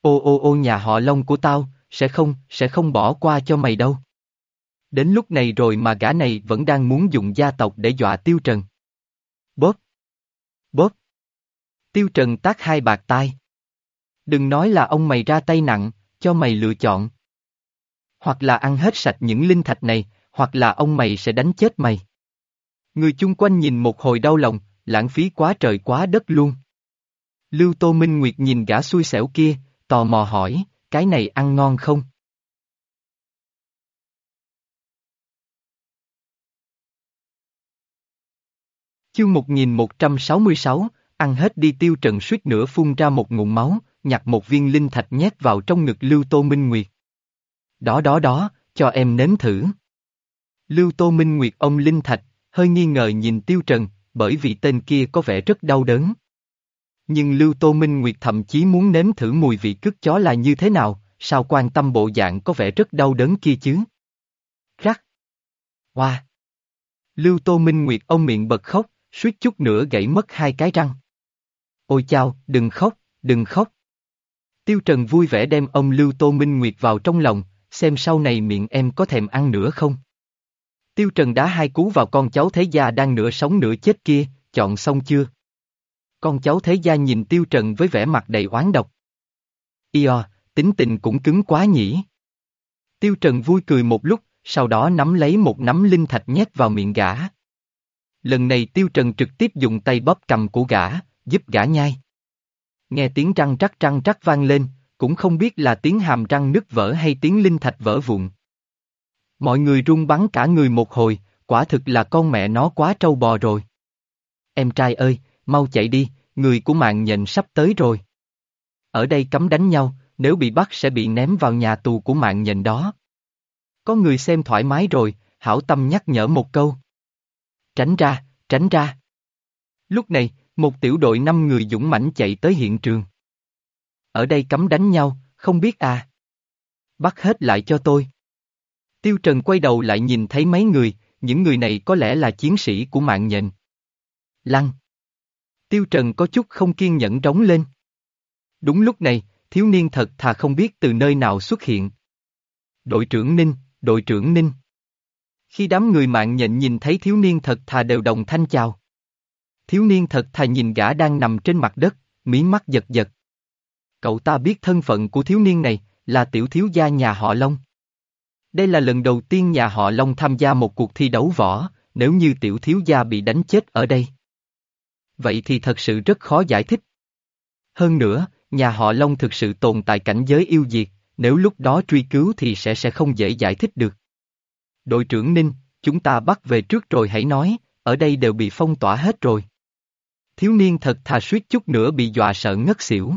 Ô ô ô nhà họ Long của tao, sẽ không, sẽ không bỏ qua cho mày đâu. Đến lúc này rồi mà gã này vẫn đang muốn dùng gia tộc để dọa Tiêu Trần. Bóp! Bóp! Tiêu Trần tác hai bạc tai. Đừng nói là ông mày ra tay nặng, cho mày lựa chọn. Hoặc là ăn hết sạch những linh thạch này, hoặc là ông mày sẽ đánh chết mày. Người chung quanh nhìn một hồi đau lòng, lãng phí quá trời quá đất luôn. Lưu Tô Minh Nguyệt nhìn gã xui xẻo kia, tò mò hỏi, cái này ăn ngon không? Chương 1166, ăn hết đi tiêu trần suýt nữa phun ra một ngụm máu, nhặt một viên linh thạch nhét vào trong ngực Lưu Tô Minh Nguyệt. Đó đó đó, cho em nếm thử. Lưu Tô Minh Nguyệt ông linh thạch, hơi nghi ngờ nhìn tiêu trần, bởi vì tên kia có vẻ rất đau đớn. Nhưng Lưu Tô Minh Nguyệt thậm chí muốn nếm thử mùi vị cứt chó là như thế nào, sao quan tâm bộ dạng có vẻ rất đau đớn kia chứ? Rắc! Hoa! Wow. Lưu Tô Minh Nguyệt ông miệng bật khóc, suýt chút nữa gãy mất hai cái răng. Ôi chao, đừng khóc, đừng khóc. Tiêu Trần vui vẻ đem ông Lưu Tô Minh Nguyệt vào trong lòng, xem sau này miệng em có thèm ăn nữa không. Tiêu Trần đá hai cú vào con cháu thế gia đang nửa sống nửa chết kia, chọn xong chưa? Con cháu thế gia nhìn Tiêu Trần với vẻ mặt đầy oán độc. Io, tính tình cũng cứng quá nhỉ. Tiêu Trần vui cười một lúc, sau đó nắm lấy một nắm linh thạch nhét vào miệng gã. Lần này Tiêu Trần trực tiếp dùng tay bóp cầm của gã, giúp gã nhai. Nghe tiếng răng rắc răng rắc vang lên, cũng không biết là tiếng hàm răng nứt vỡ hay tiếng linh thạch vỡ vụn. Mọi người run bắn cả người một hồi, quả thực là con mẹ nó quá trâu bò rồi. Em trai ơi, mau chạy đi, người của mạng nhện sắp tới rồi. Ở đây cấm đánh nhau, nếu bị bắt sẽ bị ném vào nhà tù của mạng nhện đó. Có người xem thoải mái rồi, hảo tâm nhắc nhở một câu. Tránh ra, tránh ra. Lúc này, một tiểu đội năm người dũng mãnh chạy tới hiện trường. Ở đây cấm đánh nhau, không biết à. Bắt hết lại cho tôi. Tiêu Trần quay đầu lại nhìn thấy mấy người, những người này có lẽ là chiến sĩ của mạng nhện. Lăng. Tiêu Trần có chút không kiên nhẫn trống lên. Đúng lúc này, thiếu niên thật thà không biết từ nơi nào xuất hiện. Đội trưởng Ninh, đội trưởng Ninh. Khi đám người mạng nhện nhìn thấy thiếu niên thật thà đều đồng thanh chào. Thiếu niên thật thà nhìn gã đang nằm trên mặt đất, mí mắt giật giật. Cậu ta biết thân phận của thiếu niên này, là tiểu thiếu gia nhà họ Long. Đây là lần đầu tiên nhà họ Long tham gia một cuộc thi đấu võ, nếu như tiểu thiếu gia bị đánh chết ở đây. Vậy thì thật sự rất khó giải thích. Hơn nữa, nhà họ Long thực sự tồn tại cảnh giới yêu diệt, nếu lúc đó truy cứu thì sẽ sẽ không dễ giải thích được. Đội trưởng Ninh, chúng ta bắt về trước rồi hãy nói, ở đây đều bị phong tỏa hết rồi. Thiếu niên thật thà suýt chút nữa bị dọa sợ ngất xỉu.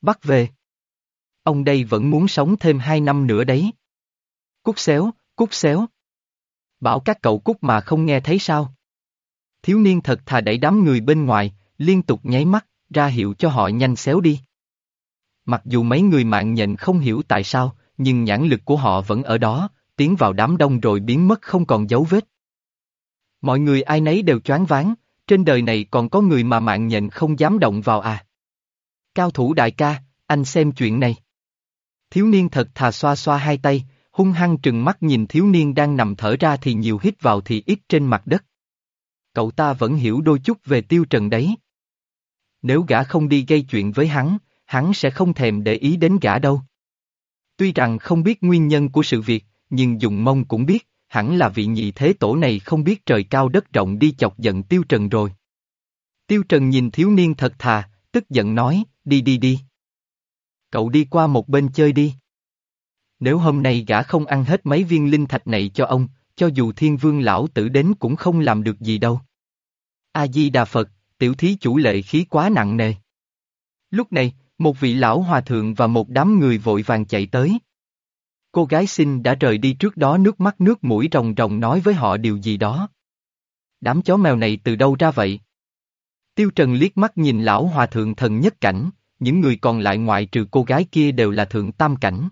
Bắt về. Ông đây vẫn muốn sống thêm hai năm nữa đấy. Cút xéo, cút xéo. Bảo các cậu cút mà không nghe thấy sao. Thiếu niên thật thà đẩy đám người bên ngoài, liên tục nháy mắt, ra hiệu cho họ nhanh xéo đi. Mặc dù mấy người mạng nhện không hiểu tại sao, nhưng nhãn lực của họ vẫn ở đó, tiến vào đám đông rồi biến mất không còn dấu vết. Mọi người ai nấy đều choáng váng, trên đời này còn có người mà mạng nhện không dám động vào à. Cao thủ đại ca, anh xem chuyện này. Thiếu niên thật thà xoa xoa hai tay, hung hăng trừng mắt nhìn thiếu niên đang nằm thở ra thì nhiều hít vào thì ít trên mặt đất. Cậu ta vẫn hiểu đôi chút về tiêu trần đấy. Nếu gã không đi gây chuyện với hắn, hắn sẽ không thèm để ý đến gã đâu. Tuy rằng không biết nguyên nhân của sự việc, nhưng dùng mông cũng biết, hẳn là vị nhị thế tổ này không biết trời cao đất rộng đi chọc giận tiêu trần rồi. Tiêu Trần nhìn thiếu niên thật thà, tức giận nói, đi đi đi. Cậu đi qua một bên chơi đi. Nếu hôm nay gã không ăn hết mấy viên linh thạch này cho ông, cho dù thiên vương lão tử đến cũng không làm được gì đâu. A-di-đà Phật, tiểu thí chủ lệ khí quá nặng nề. Lúc này, một vị lão hòa thượng và một đám người vội vàng chạy tới. Cô gái xinh đã rời đi trước đó nước mắt nước mũi ròng ròng nói với họ điều gì đó. Đám chó mèo này từ đâu ra vậy? Tiêu Trần liếc mắt nhìn lão hòa thượng thần nhất cảnh, những người còn lại ngoại trừ cô gái kia đều là thượng tam cảnh.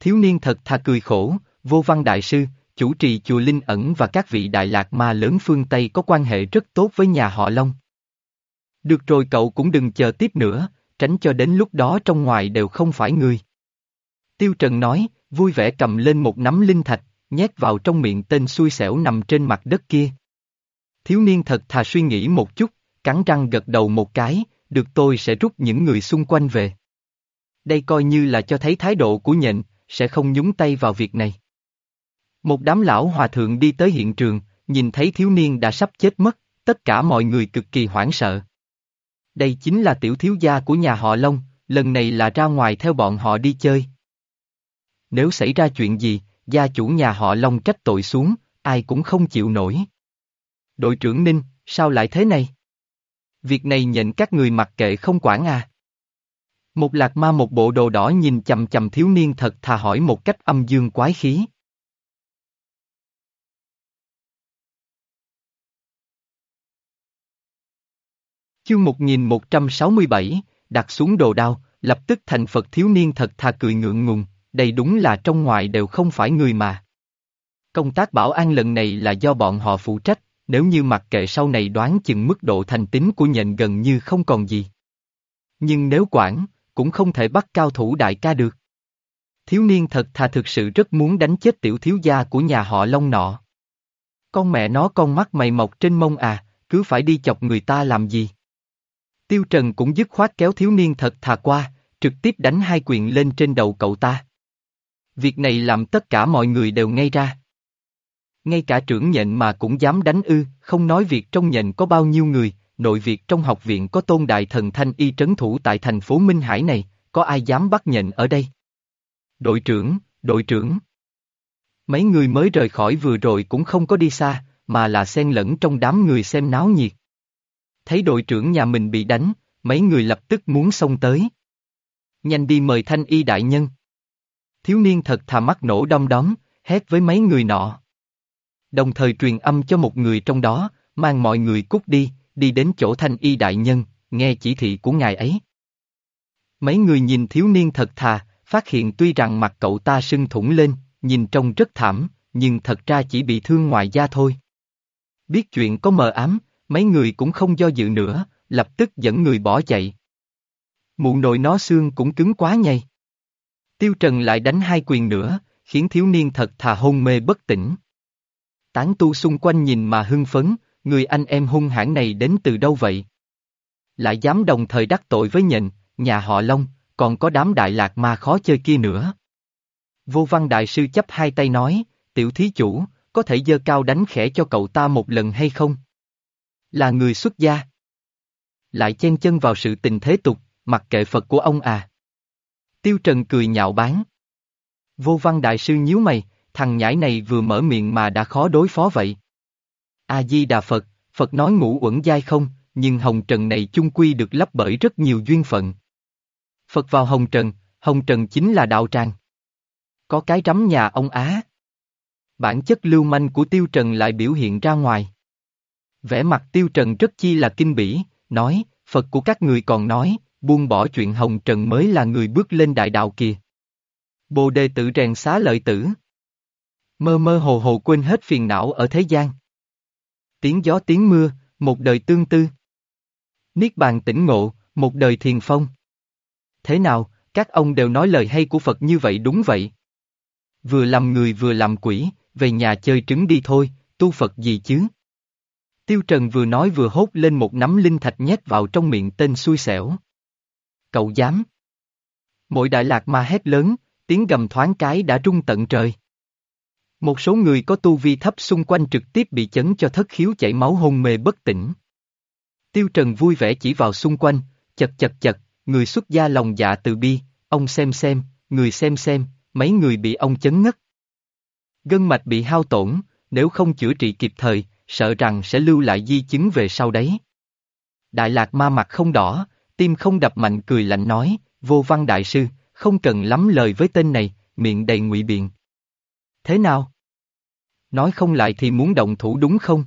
Thiếu niên thật thà cười khổ, vô văn đại sư, chủ trì chùa Linh ẩn và các vị đại lạc ma lớn phương Tây có quan hệ rất tốt với nhà họ Long. Được rồi cậu cũng đừng chờ tiếp nữa, tránh cho đến lúc đó trong ngoài đều không phải người. Tiêu Trần nói, vui vẻ cầm lên một nắm linh thạch, nhét vào trong miệng tên xui xẻo nằm trên mặt đất kia. Thiếu niên thật thà suy nghĩ một chút, cắn răng gật đầu một cái, được tôi sẽ rút những người xung quanh về. Đây coi như là cho thấy thái độ của nhện, sẽ không nhúng tay vào việc này. Một đám lão hòa thượng đi tới hiện trường, nhìn thấy thiếu niên đã sắp chết mất, tất cả mọi người cực kỳ hoảng sợ. Đây chính là tiểu thiếu gia của nhà họ Long, lần này là ra ngoài theo bọn họ đi chơi. Nếu xảy ra chuyện gì, gia chủ nhà họ Long trách tội xuống, ai cũng không chịu nổi. Đội trưởng Ninh, sao lại thế này? Việc này nhận các người mặc kệ không quản à? Một lạc ma một bộ đồ đỏ nhìn chầm chầm thiếu niên thật thà hỏi một cách âm dương quái khí. Chương 1167, đặt xuống đồ đao, lập tức thành Phật thiếu niên thật thà cười ngượng ngùng, đây đúng là trong ngoài đều không phải người mà. Công tác bảo an lần này là do bọn họ phụ trách, nếu như mặc kệ sau này đoán chừng mức độ thành tín của nhện gần như không còn gì. Nhưng nếu quản, cũng không thể bắt cao thủ đại ca được. Thiếu niên thật thà thực sự rất muốn đánh chết tiểu thiếu gia của nhà họ Long nọ. Con mẹ nó con mắt mày mọc trên mông à, cứ phải đi chọc người ta làm gì. Tiêu Trần cũng dứt khoát kéo thiếu niên thật thà qua, trực tiếp đánh hai quyền lên trên đầu cậu ta. Việc này làm tất cả mọi người đều ngay ra. Ngay cả trưởng nhện mà cũng dám đánh ư, không nói việc trong nhện có bao nhiêu người, nội việc trong học viện có tôn đại thần thanh y trấn thủ tại thành phố Minh Hải này, có ai dám bắt nhện ở đây? Đội trưởng, đội trưởng. Mấy người mới rời khỏi vừa rồi cũng không có đi xa, mà là xen lẫn trong đám người xem náo nhiệt. Thấy đội trưởng nhà mình bị đánh, mấy người lập tức muốn xông tới. Nhanh đi mời thanh y đại nhân. Thiếu niên thật thà mắt nổ đom đóm, hét với mấy người nọ. Đồng thời truyền âm cho một người trong đó, mang mọi người cút đi, đi đến chỗ thanh y đại nhân, nghe chỉ thị của ngài ấy. Mấy người nhìn thiếu niên thật thà, phát hiện tuy rằng mặt cậu ta sưng thủng lên, nhìn trông rất thảm, nhưng thật ra chỉ bị thương ngoài da thôi. Biết chuyện có mờ ám, mấy người cũng không do dự nữa, lập tức dẫn người bỏ chạy. Mụ nội nó xương cũng cứng quá nhây. Tiêu Trần lại đánh hai quyền nữa, khiến thiếu niên thật thà hôn mê bất tỉnh. Tán tu xung quanh nhìn mà hưng phấn, người anh em hung hãn này đến từ đâu vậy? Lại dám đồng thời đắc tội với nhện, nhà họ Long, còn có đám đại lạc ma khó chơi kia nữa. Vô văn đại sư chấp hai tay nói, tiểu thí chủ, có thể dơ cao đánh khẽ cho cậu ta một lần hay không? Là người xuất gia. Lại chen chân vào sự tình thế tục, mặc kệ Phật của ông à. Tiêu Trần cười nhạo báng. Vô văn đại sư nhíu mày, thằng nhãi này vừa mở miệng mà đã khó đối phó vậy. A-di-đà Phật, Phật nói ngũ uẩn dai không, nhưng hồng trần này chung quy được lấp bởi rất nhiều duyên phận. Phật vào hồng trần, hồng trần chính là đạo tràng. Có cái rắm nhà ông Á. Bản chất lưu manh của tiêu trần lại biểu hiện ra ngoài. Vẻ mặt tiêu trần rất chi là kinh bỉ, nói, Phật của các người còn nói, buông bỏ chuyện hồng trần mới là người bước lên đại đạo kìa. Bồ đề tự rèn xá lợi tử. Mơ mơ hồ hồ quên hết phiền não ở thế gian. Tiếng gió tiếng mưa, một đời tương tư. Niết bàn tỉnh ngộ, một đời thiền phong. Thế nào, các ông đều nói lời hay của Phật như vậy đúng vậy. Vừa làm người vừa làm quỷ, về nhà chơi trứng đi thôi, tu Phật gì chứ. Tiêu Trần vừa nói vừa hốt lên một nắm linh thạch nhét vào trong miệng tên xui xẻo. Cậu dám. Mỗi đại lạc ma hét lớn, tiếng gầm thoáng cái đã rung tận trời. Một số người có tu vi thấp xung quanh trực tiếp bị chấn cho thất khiếu chảy máu hôn mê bất tỉnh. Tiêu Trần vui vẻ chỉ vào xung quanh, chật chật chật, người xuất gia lòng dạ từ bi, ông xem xem, người xem xem, mấy người bị ông chấn ngất. Gân mạch bị hao tổn, nếu không chữa trị kịp thời, sợ rằng sẽ lưu lại di chứng về sau đấy. Đại lạc ma mặt không đỏ, tim không đập mạnh cười lạnh nói, vô văn đại sư, không cần lắm lời với tên này, miệng đầy ngụy biện. Thế nào? Nói không lại thì muốn động thủ đúng không?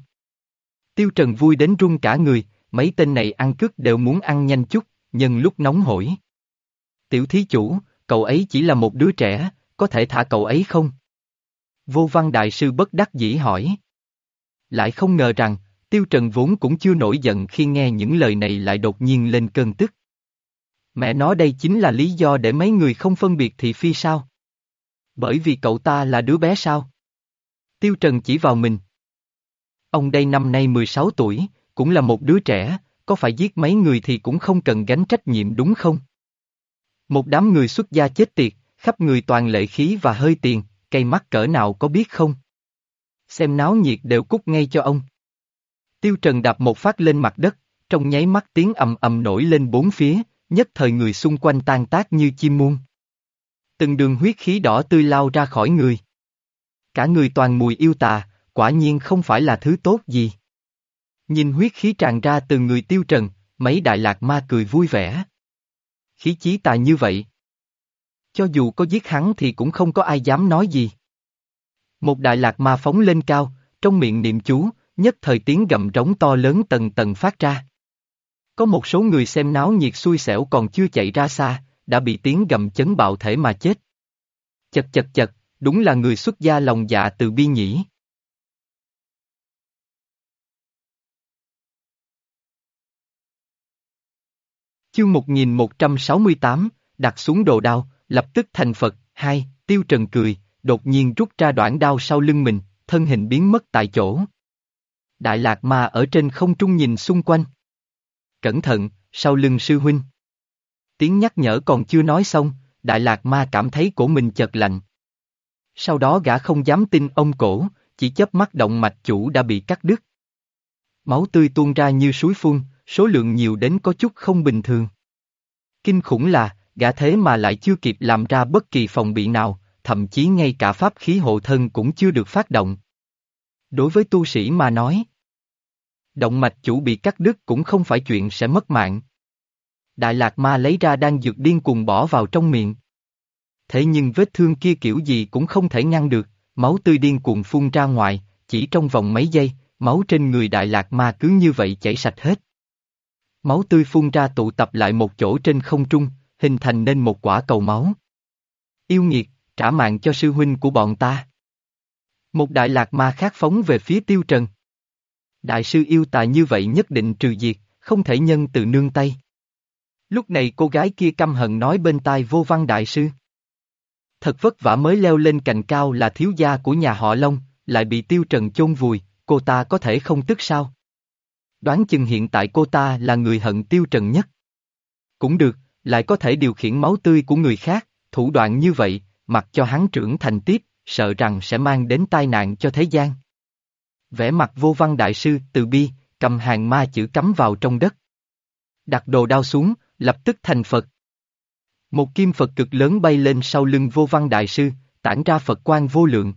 Tiêu Trần vui đến run cả người, mấy tên này ăn cướp đều muốn ăn nhanh chút, nhân lúc nóng hổi. Tiểu thí chủ, cậu ấy chỉ là một đứa trẻ, có thể thả cậu ấy không? Vô văn đại sư bất đắc dĩ hỏi. Lại không ngờ rằng, Tiêu Trần vốn cũng chưa nổi giận khi nghe những lời này lại đột nhiên lên cơn tức. Mẹ nói đây chính là lý do để mấy người không phân biệt thị phi sao? Bởi vì cậu ta là đứa bé sao? Tiêu Trần chỉ vào mình. Ông đây năm nay 16 tuổi, cũng là một đứa trẻ, có phải giết mấy người thì cũng không cần gánh trách nhiệm đúng không? Một đám người xuất gia chết tiệt, khắp người toàn lệ khí và hơi tiền, cây mắt cỡ nào có biết không? Xem náo nhiệt đều cút ngay cho ông. Tiêu Trần đạp một phát lên mặt đất, trong nháy mắt tiếng ầm ầm nổi lên bốn phía, nhất thời người xung quanh tan tác như chim muôn. Từng đường huyết khí đỏ tươi lao ra khỏi người. Cả người toàn mùi yêu tà, quả nhiên không phải là thứ tốt gì. Nhìn huyết khí tràn ra từ người tiêu trần, mấy đại lạc ma cười vui vẻ. Khí chí tà như vậy. Cho dù có giết hắn thì cũng không có ai dám nói gì. Một đại lạc ma phóng lên cao, trong miệng niệm chú, nhất thời tiếng gầm rống to lớn tầng tầng phát ra. Có một số người xem náo nhiệt xui xẻo còn chưa chạy ra xa, đã bị tiếng gầm chấn bạo thể mà chết. Chật chật chật, đúng là người xuất gia lòng dạ từ bi nhỉ. Chương 1168, đặt xuống đồ đao, lập tức thành Phật, hai, tiêu trần cười, đột nhiên rút ra đoạn đao sau lưng mình, thân hình biến mất tại chỗ. Đại lạc ma ở trên không trung nhìn xung quanh. Cẩn thận, sau lưng sư huynh. Tiếng nhắc nhở còn chưa nói xong, đại lạc ma cảm thấy cổ mình chật lạnh. Sau đó gã không dám tin ông cổ, chỉ chớp mắt động mạch chủ đã bị cắt đứt. Máu tươi tuôn ra như suối phun, số lượng nhiều đến có chút không bình thường. Kinh khủng là, gã thế mà lại chưa kịp làm ra bất kỳ phòng bị nào, thậm chí ngay cả pháp khí hộ thân cũng chưa được phát động. Đối với tu sĩ mà nói, động mạch chủ bị cắt đứt cũng không phải chuyện sẽ mất mạng. Đại Lạc Ma lấy ra đang dược điên cuồng bỏ vào trong miệng. Thế nhưng vết thương kia kiểu gì cũng không thể ngăn được, máu tươi điên cuồng phun ra ngoài, chỉ trong vòng mấy giây, máu trên người Đại Lạc Ma cứ như vậy chảy sạch hết. Máu tươi phun ra tụ tập lại một chỗ trên không trung, hình thành nên một quả cầu máu. Yêu nghiệt, trả mạng cho sư huynh của bọn ta. Một đại lạc ma khác phóng về phía tiêu trần. Đại sư yêu tà như vậy nhất định trừ diệt, không thể nhân từ nương tay. Lúc này cô gái kia căm hận nói bên tai vô văn đại sư. Thật vất vả mới leo lên cành cao là thiếu gia của nhà họ Long, lại bị tiêu trần chôn vùi, cô ta có thể không tức sao? Đoán chừng hiện tại cô ta là người hận tiêu trần nhất. Cũng được, lại có thể điều khiển máu tươi của người khác, thủ đoạn như vậy, mặc cho hắn trưởng thành tiếp, sợ rằng sẽ mang đến tai nạn cho thế gian. Vẽ mặt vô văn đại sư từ bi, cầm hàng ma chữ cắm vào trong đất. Đặt đồ đao xuống, lập tức thành Phật. Một kim Phật cực lớn bay lên sau lưng vô văn đại sư, tản ra Phật quan vô lượng.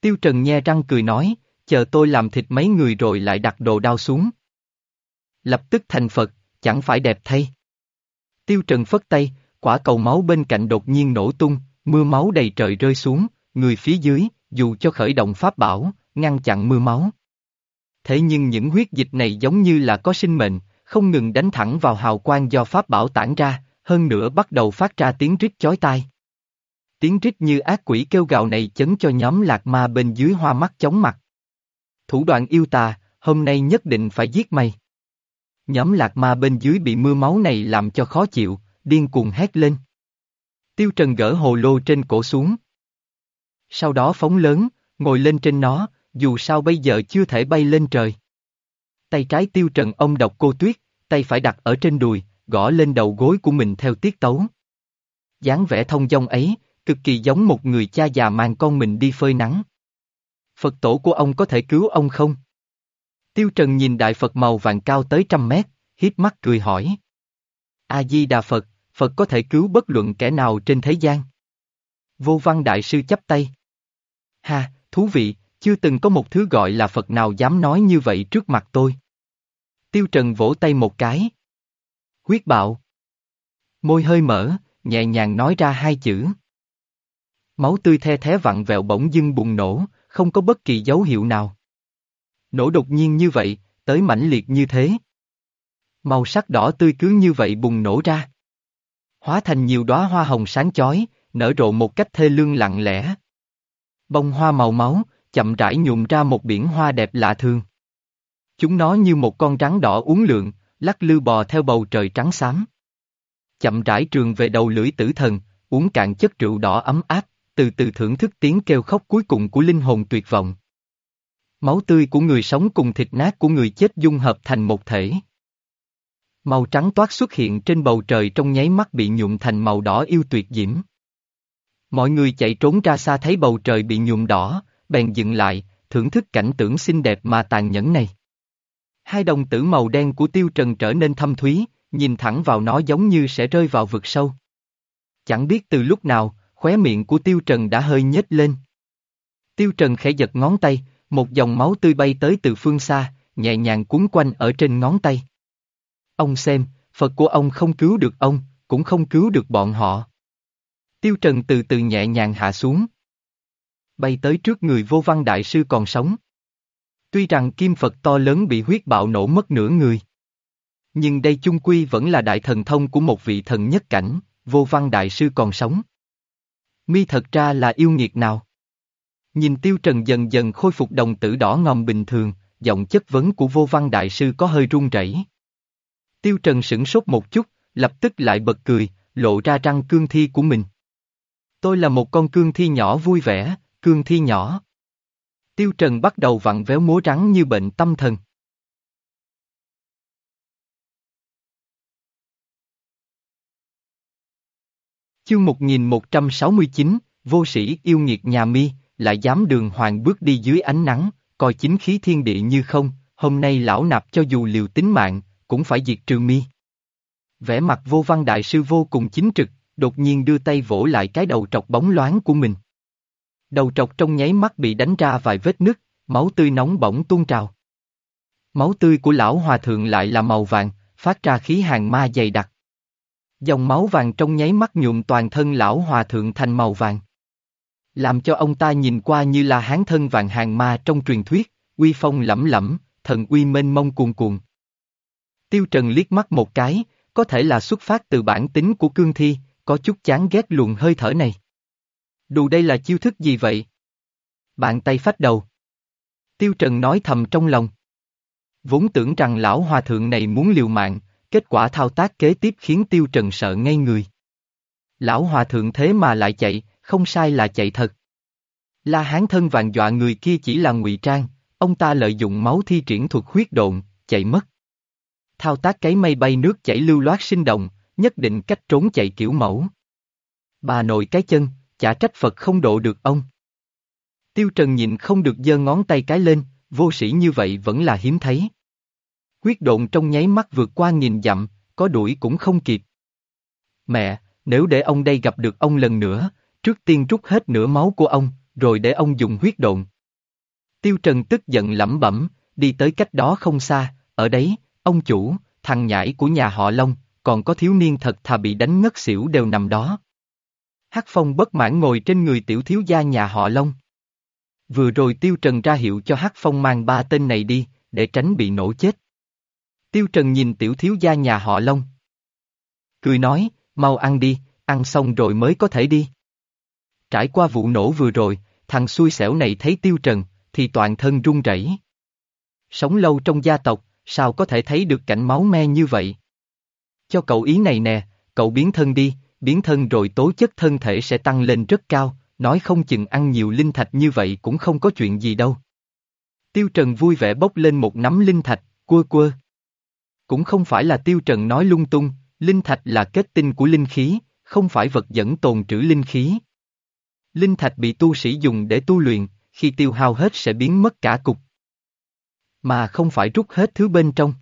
Tiêu Trần nhe răng cười nói, chờ tôi làm thịt mấy người rồi lại đặt đồ đao xuống. Lập tức thành Phật, chẳng phải đẹp thay. Tiêu Trần phất tay, quả cầu máu bên cạnh đột nhiên nổ tung, mưa máu đầy trời rơi xuống, người phía dưới, dù cho khởi động pháp bảo, ngăn chặn mưa máu. Thế nhưng những huyết dịch này giống như là có sinh mệnh, không ngừng đánh thẳng vào hào quang do pháp bảo tản ra, hơn nữa bắt đầu phát ra tiếng rít chói tai. Tiếng rít như ác quỷ kêu gào này chấn cho nhóm lạc ma bên dưới hoa mắt chóng mặt. Thủ đoạn yêu tà, hôm nay nhất định phải giết mày. Nhóm lạc ma bên dưới bị mưa máu này làm cho khó chịu, điên cuồng hét lên. Tiêu Trần gỡ hồ lô trên cổ xuống. Sau đó phóng lớn, ngồi lên trên nó, dù sao bây giờ chưa thể bay lên trời. Tay trái Tiêu Trần ông độc cô tuyết, tay phải đặt ở trên đùi, gõ lên đầu gối của mình theo tiết tấu. dáng vẻ thông dong ấy, cực kỳ giống một người cha già mang con mình đi phơi nắng. Phật tổ của ông có thể cứu ông không? Tiêu Trần nhìn Đại Phật màu vàng cao tới trăm mét, hít mắt cười hỏi. A-di-đà Phật, Phật có thể cứu bất luận kẻ nào trên thế gian. Vô văn đại sư chấp tay. Ha, thú vị, chưa từng có một thứ gọi là Phật nào dám nói như vậy trước mặt tôi. Tiêu Trần vỗ tay một cái. Huyết bạo. Môi hơi mở, nhẹ nhàng nói ra hai chữ. Máu tươi the thế vặn vẹo bỗng dưng bùng nổ, không có bất kỳ dấu hiệu nào. Nổ đột nhiên như vậy, tới mãnh liệt như thế. Màu sắc đỏ tươi cứ như vậy bùng nổ ra. Hóa thành nhiều đóa hoa hồng sáng chói, nở rộ một cách thê lương lặng lẽ. Bông hoa màu máu, chậm rãi nhuộm ra một biển hoa đẹp lạ thường. Chúng nó như một con rắn đỏ uốn lượn, lắc lư bò theo bầu trời trắng xám. Chậm rãi trường về đầu lưỡi tử thần, uống cạn chất rượu đỏ ấm áp, từ từ thưởng thức tiếng kêu khóc cuối cùng của linh hồn tuyệt vọng. Máu tươi của người sống cùng thịt nát của người chết dung hợp thành một thể. Màu trắng toát xuất hiện trên bầu trời trong nháy mắt bị nhuộm thành màu đỏ yêu tuyệt diễm. Mọi người chạy trốn ra xa thấy bầu trời bị nhuộm đỏ, bèn dừng lại, thưởng thức cảnh tượng xinh đẹp mà tàn nhẫn này. Hai đồng tử màu đen của tiêu trần trở nên thâm thúy, nhìn thẳng vào nó giống như sẽ rơi vào vực sâu. Chẳng biết từ lúc nào, khóe miệng của tiêu trần đã hơi nhếch lên. Tiêu trần khẽ giật ngón tay, một dòng máu tươi bay tới từ phương xa, nhẹ nhàng cuốn quanh ở trên ngón tay. Ông xem, Phật của ông không cứu được ông, cũng không cứu được bọn họ. Tiêu Trần từ từ nhẹ nhàng hạ xuống. Bay tới trước người vô văn đại sư còn sống. Tuy rằng kim Phật to lớn bị huyết bạo nổ mất nửa người. Nhưng đây chung quy vẫn là đại thần thông của một vị thần nhất cảnh, vô văn đại sư còn sống. Mi thật ra là yêu nghiệt nào? Nhìn Tiêu Trần dần dần khôi phục đồng tử đỏ ngòm bình thường, giọng chất vấn của vô văn đại sư có hơi run rẩy. Tiêu Trần sửng sốt một chút, lập tức lại bật cười, lộ ra răng cương thi của mình. Tôi là một con cương thi nhỏ vui vẻ, cương thi nhỏ. Tiêu Trần bắt đầu vặn véo múa rắn như bệnh tâm thần. Chương 1169, vô sĩ yêu nghiệt nhà mi, lại dám đường hoàng bước đi dưới ánh nắng, coi chính khí thiên địa như không, hôm nay lão nạp cho dù liều tính mạng, cũng phải diệt trừ mi. Vẻ mặt vô văn đại sư vô cùng chính trực, đột nhiên đưa tay vỗ lại cái đầu trọc bóng loáng của mình. Đầu trọc trong nháy mắt bị đánh ra vài vết nứt, máu tươi nóng bỏng tuôn trào. Máu tươi của lão hòa thượng lại là màu vàng, phát ra khí hàng ma dày đặc. Dòng máu vàng trong nháy mắt nhuộm toàn thân lão hòa thượng thành màu vàng. Làm cho ông ta nhìn qua như là hán thân vàng hàng ma trong truyền thuyết, uy phong lẫm lẫm, thần uy mênh mông cuồn cuồn. Tiêu Trần liếc mắt một cái, có thể là xuất phát từ bản tính của cương thi, có chút chán ghét luồng hơi thở này. Đù đây là chiêu thức gì vậy? Bạn tay phát đầu. Tiêu Trần nói thầm trong lòng. Vốn tưởng rằng lão hòa thượng này muốn liều mạng, kết quả thao tác kế tiếp khiến Tiêu Trần sợ ngây người. Lão hòa thượng thế mà lại chạy, không sai là chạy thật. La hán thân vàng dọa người kia chỉ là ngụy trang, ông ta lợi dụng máu thi triển thuật huyết độn, chạy mất. Thao tác cái mây bay nước chảy lưu loát sinh động, nhất định cách trốn chạy kiểu mẫu. Bà nội cái chân, chả trách Phật không độ được ông. Tiêu Trần nhìn không được giơ ngón tay cái lên, vô sĩ như vậy vẫn là hiếm thấy. Quyết độn trong nháy mắt vượt qua nghìn dặm, có đuổi cũng không kịp. Mẹ, nếu để ông đây gặp được ông lần nữa, trước tiên rút hết nửa máu của ông, rồi để ông dùng huyết độn. Tiêu Trần tức giận lẩm bẩm, đi tới cách đó không xa, ở đấy, ông chủ, thằng nhãi của nhà họ Long, còn có thiếu niên thật thà bị đánh ngất xỉu đều nằm đó. Hắc Phong bất mãn ngồi trên người tiểu thiếu gia nhà họ Long. Vừa rồi Tiêu Trần ra hiệu cho Hắc Phong mang ba tên này đi, để tránh bị nổ chết. Tiêu Trần nhìn tiểu thiếu gia nhà họ Long. Cười nói, mau ăn đi, ăn xong rồi mới có thể đi. Trải qua vụ nổ vừa rồi, thằng xui xẻo này thấy Tiêu Trần, thì toàn thân run rẩy. Sống lâu trong gia tộc, sao có thể thấy được cảnh máu me như vậy? Cho cậu ý này nè, cậu biến thân đi, biến thân rồi tố chất thân thể sẽ tăng lên rất cao, nói không chừng ăn nhiều linh thạch như vậy cũng không có chuyện gì đâu. Tiêu Trần vui vẻ bốc lên một nắm linh thạch, quơ quơ. Cũng không phải là Tiêu Trần nói lung tung, linh thạch là kết tinh của linh khí, không phải vật dẫn tồn trữ linh khí. Linh thạch bị tu sĩ dùng để tu luyện, khi tiêu hao hết sẽ biến mất cả cục. mà không phải rút hết thứ bên trong.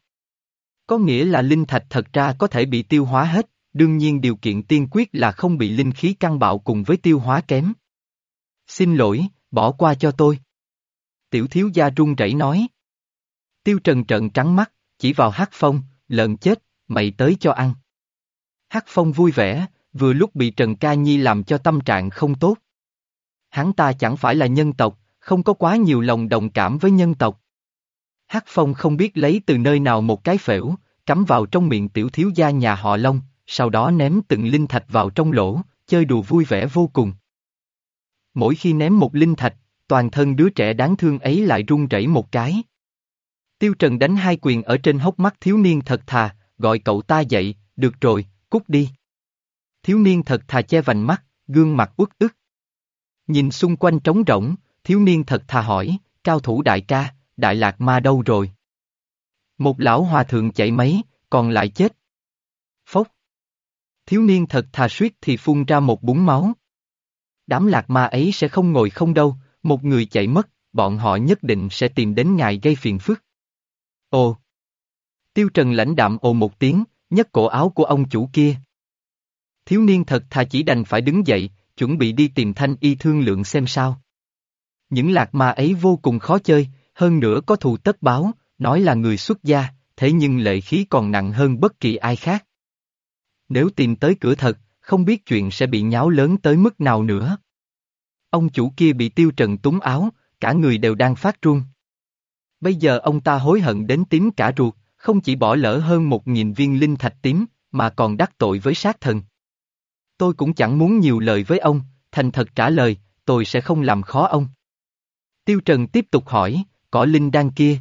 Có nghĩa là linh thạch thật ra có thể bị tiêu hóa hết, đương nhiên điều kiện tiên quyết là không bị linh khí căng bạo cùng với tiêu hóa kém. Xin lỗi, bỏ qua cho tôi. Tiểu thiếu gia run rẩy nói. Tiêu trần trận trắng mắt, chỉ vào hắc phong, lợn chết, mày tới cho ăn. Hắc phong vui vẻ, vừa lúc bị Trần Ca Nhi làm cho tâm trạng không tốt. Hắn ta chẳng phải là nhân tộc, không có quá nhiều lòng đồng cảm với nhân tộc. Hắc Phong không biết lấy từ nơi nào một cái phễu, cắm vào trong miệng tiểu thiếu gia nhà họ Long, sau đó ném từng linh thạch vào trong lỗ, chơi đùa vui vẻ vô cùng. Mỗi khi ném một linh thạch, toàn thân đứa trẻ đáng thương ấy lại run rẩy một cái. Tiêu Trần đánh hai quyền ở trên hốc mắt thiếu niên thật thà, gọi cậu ta dậy, được rồi, cút đi. Thiếu niên thật thà che vành mắt, gương mặt uất ức. Nhìn xung quanh trống rỗng, thiếu niên thật thà hỏi, cao thủ đại ca, đại lạc ma đâu rồi? Một lão hòa thượng chạy mấy, còn lại chết. Thiếu niên thật thà suýt thì phun ra một búng máu. Đám lạc ma ấy sẽ không ngồi không đâu, một người chạy mất, bọn họ nhất định sẽ tìm đến ngài gây phiền phức. Ồ! Tiêu Trần lãnh đạm ồ một tiếng, nhấc cổ áo của ông chủ kia. Thiếu niên thật thà chỉ đành phải đứng dậy, chuẩn bị đi tìm thanh y thương lượng xem sao. Những lạc ma ấy vô cùng khó chơi, hơn nữa có thù tất báo, nói là người xuất gia, thế nhưng lệ khí còn nặng hơn bất kỳ ai khác. Nếu tìm tới cửa thật, không biết chuyện sẽ bị nháo lớn tới mức nào nữa. Ông chủ kia bị tiêu trần túng áo, cả người đều đang phát run. Bây giờ ông ta hối hận đến tím cả ruột, không chỉ bỏ lỡ hơn một nghìn viên linh thạch tím, mà còn đắc tội với sát thần. Tôi cũng chẳng muốn nhiều lời với ông, thành thật trả lời, tôi sẽ không làm khó ông. Tiêu Trần tiếp tục hỏi, cỏ linh đan kia.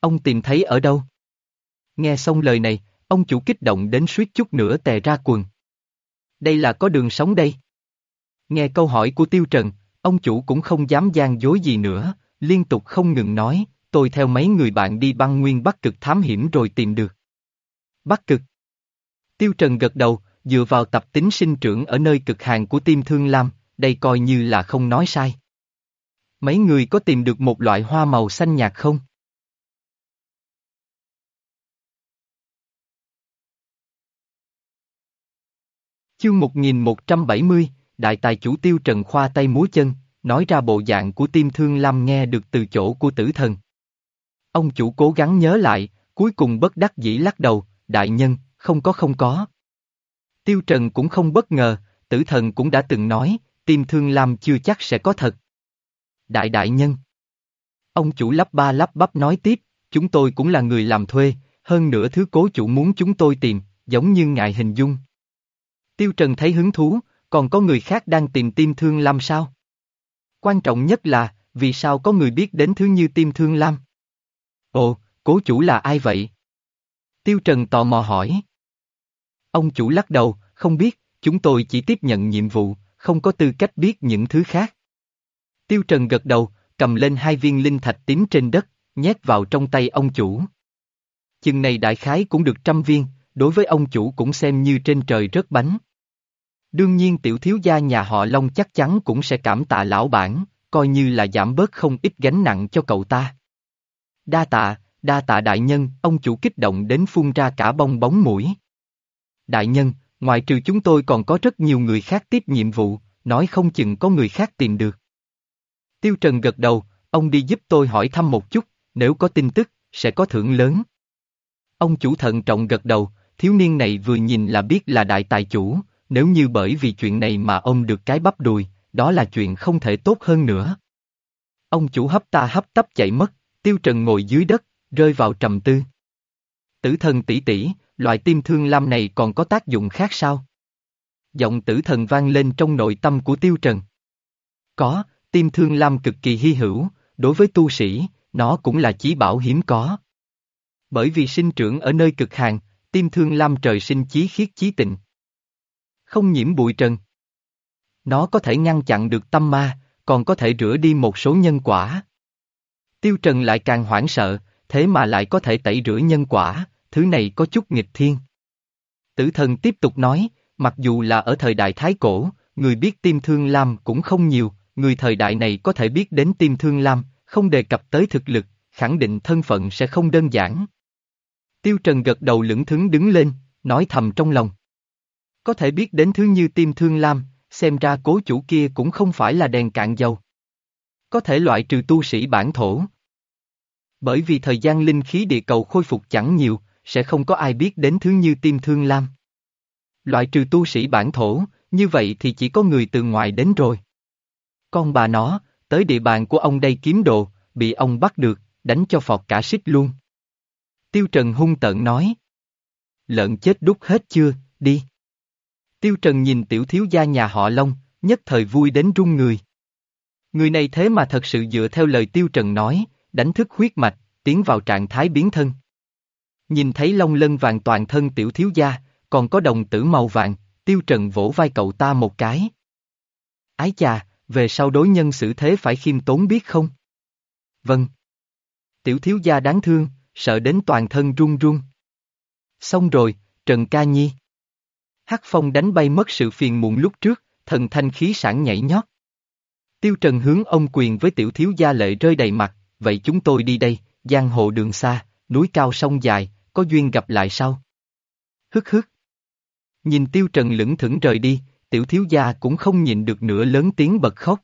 Ông tìm thấy ở đâu? Nghe xong lời này, ông chủ kích động đến suýt chút nữa tè ra quần. Đây là có đường sống đây. Nghe câu hỏi của Tiêu Trần, ông chủ cũng không dám gian dối gì nữa, liên tục không ngừng nói, tôi theo mấy người bạn đi băng nguyên Bắc Cực thám hiểm rồi tìm được. Bắc Cực. Tiêu Trần gật đầu, dựa vào tập tính sinh trưởng ở nơi cực hàng của tim thương lam, đây coi như là không nói sai. Mấy người có tìm được một loại hoa màu xanh nhạt không? Chương 1170, Đại tài chủ tiêu Trần Khoa tay múa chân, nói ra bộ dạng của tim thương lam nghe được từ chỗ của tử thần. Ông chủ cố gắng nhớ lại, cuối cùng bất đắc dĩ lắc đầu, đại nhân, không có không có. Tiêu Trần cũng không bất ngờ, tử thần cũng đã từng nói, tim thương lam chưa chắc sẽ có thật. Đại đại nhân. Ông chủ lắp ba lắp bắp nói tiếp, chúng tôi cũng là người làm thuê, hơn nữa thứ cố chủ muốn chúng tôi tìm, giống như ngài hình dung. Tiêu Trần thấy hứng thú, còn có người khác đang tìm tim thương lam sao? Quan trọng nhất là, vì sao có người biết đến thứ như tim thương lam? Ồ, cố chủ là ai vậy? Tiêu Trần tò mò hỏi. Ông chủ lắc đầu, không biết, chúng tôi chỉ tiếp nhận nhiệm vụ, không có tư cách biết những thứ khác. Tiêu Trần gật đầu, cầm lên hai viên linh thạch tím trên đất, nhét vào trong tay ông chủ. Chừng này đại khái cũng được trăm viên, đối với ông chủ cũng xem như trên trời rớt bánh. Đương nhiên tiểu thiếu gia nhà họ Long chắc chắn cũng sẽ cảm tạ lão bản, coi như là giảm bớt không ít gánh nặng cho cậu ta. Đa tạ, đa tạ đại nhân, ông chủ kích động đến phun ra cả bong bóng mũi. Đại nhân, ngoài trừ chúng tôi còn có rất nhiều người khác tiếp nhiệm vụ, nói không chừng có người khác tìm được. Tiêu Trần gật đầu, ông đi giúp tôi hỏi thăm một chút, nếu có tin tức, sẽ có thưởng lớn. Ông chủ thận trọng gật đầu, thiếu niên này vừa nhìn là biết là đại tài chủ, nếu như bởi vì chuyện này mà ông được cái bắp đùi, đó là chuyện không thể tốt hơn nữa. Ông chủ hấp ta hấp tấp chạy mất, Tiêu Trần ngồi dưới đất, rơi vào trầm tư. Tử thần tỷ tỷ, loại tim thương lam này còn có tác dụng khác sao? Giọng tử thần vang lên trong nội tâm của Tiêu Trần. Có, tim thương lam cực kỳ hy hữu, đối với tu sĩ, nó cũng là chí bảo hiếm có. Bởi vì sinh trưởng ở nơi cực hàn, tim thương lam trời sinh chí khiết chí tịnh. Không nhiễm bụi trần. Nó có thể ngăn chặn được tâm ma, còn có thể rửa đi một số nhân quả. Tiêu Trần lại càng hoảng sợ, thế mà lại có thể tẩy rửa nhân quả, thứ này có chút nghịch thiên. Tử thần tiếp tục nói, mặc dù là ở thời đại Thái Cổ, người biết tim thương lam cũng không nhiều, người thời đại này có thể biết đến tim thương lam, không đề cập tới thực lực, khẳng định thân phận sẽ không đơn giản. Tiêu Trần gật đầu lững thững đứng lên, nói thầm trong lòng. Có thể biết đến thứ như tim thương lam, xem ra cố chủ kia cũng không phải là đèn cạn dầu. Có thể loại trừ tu sĩ bản thổ. Bởi vì thời gian linh khí địa cầu khôi phục chẳng nhiều, sẽ không có ai biết đến thứ như tim thương lam. Loại trừ tu sĩ bản thổ, như vậy thì chỉ có người từ ngoài đến rồi. Con bà nó, tới địa bàn của ông đây kiếm đồ, bị ông bắt được, đánh cho phọt cả xích luôn. Tiêu Trần hung tợn nói. Lợn chết đút hết chưa, đi. Tiêu Trần nhìn tiểu thiếu gia nhà họ Long, nhất thời vui đến run người. Người này thế mà thật sự dựa theo lời Tiêu Trần nói, đánh thức huyết mạch, tiến vào trạng thái biến thân. Nhìn thấy long lân vàng toàn thân tiểu thiếu gia, còn có đồng tử màu vàng, Tiêu Trần vỗ vai cậu ta một cái. Ái chà, về sau đối nhân xử thế phải khiêm tốn biết không? Vâng. Tiểu thiếu gia đáng thương, sợ đến toàn thân run run. Xong rồi, Trần Ca Nhi. Hắc phong đánh bay mất sự phiền muộn lúc trước, thần thanh khí sản nhảy nhót. Tiêu Trần hướng ông quyền với tiểu thiếu gia lệ rơi đầy mặt, vậy chúng tôi đi đây, giang hồ đường xa, núi cao sông dài, có duyên gặp lại sau. Hức hức. Nhìn Tiêu Trần lững thững rời đi, tiểu thiếu gia cũng không nhìn được nữa lớn tiếng bật khóc.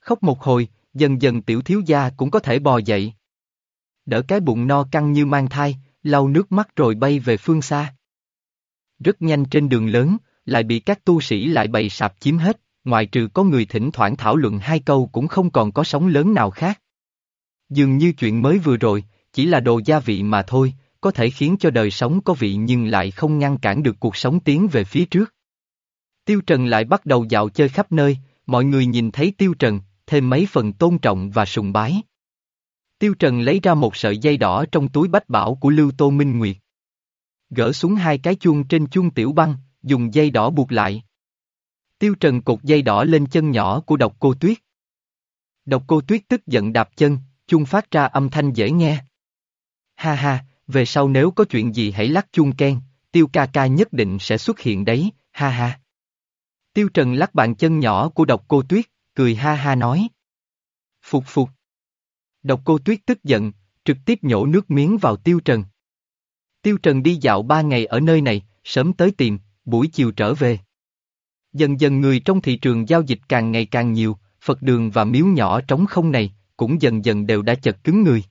Khóc một hồi, dần dần tiểu thiếu gia cũng có thể bò dậy. Đỡ cái bụng no căng như mang thai, lau nước mắt rồi bay về phương xa. Rất nhanh trên đường lớn, lại bị các tu sĩ lại bày sạp chiếm hết, ngoài trừ có người thỉnh thoảng thảo luận hai câu cũng không còn có sóng lớn nào khác. Dường như chuyện mới vừa rồi, chỉ là đồ gia vị mà thôi, có thể khiến cho đời sống có vị nhưng lại không ngăn cản được cuộc sống tiến về phía trước. Tiêu Trần lại bắt đầu dạo chơi khắp nơi, mọi người nhìn thấy Tiêu Trần, thêm mấy phần tôn trọng và sùng bái. Tiêu Trần lấy ra một sợi dây đỏ trong túi bách bảo của Lưu Tô Minh Nguyệt. Gỡ xuống hai cái chuông trên chuông tiểu băng, dùng dây đỏ buộc lại. Tiêu Trần cột dây đỏ lên chân nhỏ của độc cô Tuyết. Độc cô Tuyết tức giận đạp chân, chuông phát ra âm thanh dễ nghe. Ha ha, về sau nếu có chuyện gì hãy lắc chuông ken, tiêu ca ca nhất định sẽ xuất hiện đấy, ha ha. Tiêu Trần lắc bàn chân nhỏ của độc cô Tuyết, cười ha ha nói. Phục phục. Độc cô Tuyết tức giận, trực tiếp nhổ nước miếng vào Tiêu Trần. Tiêu Trần đi dạo ba ngày ở nơi này, sớm tới tìm, buổi chiều trở về. Dần dần người trong thị trường giao dịch càng ngày càng nhiều, Phật đường và miếu nhỏ trống không này, cũng dần dần đều đã chật cứng người.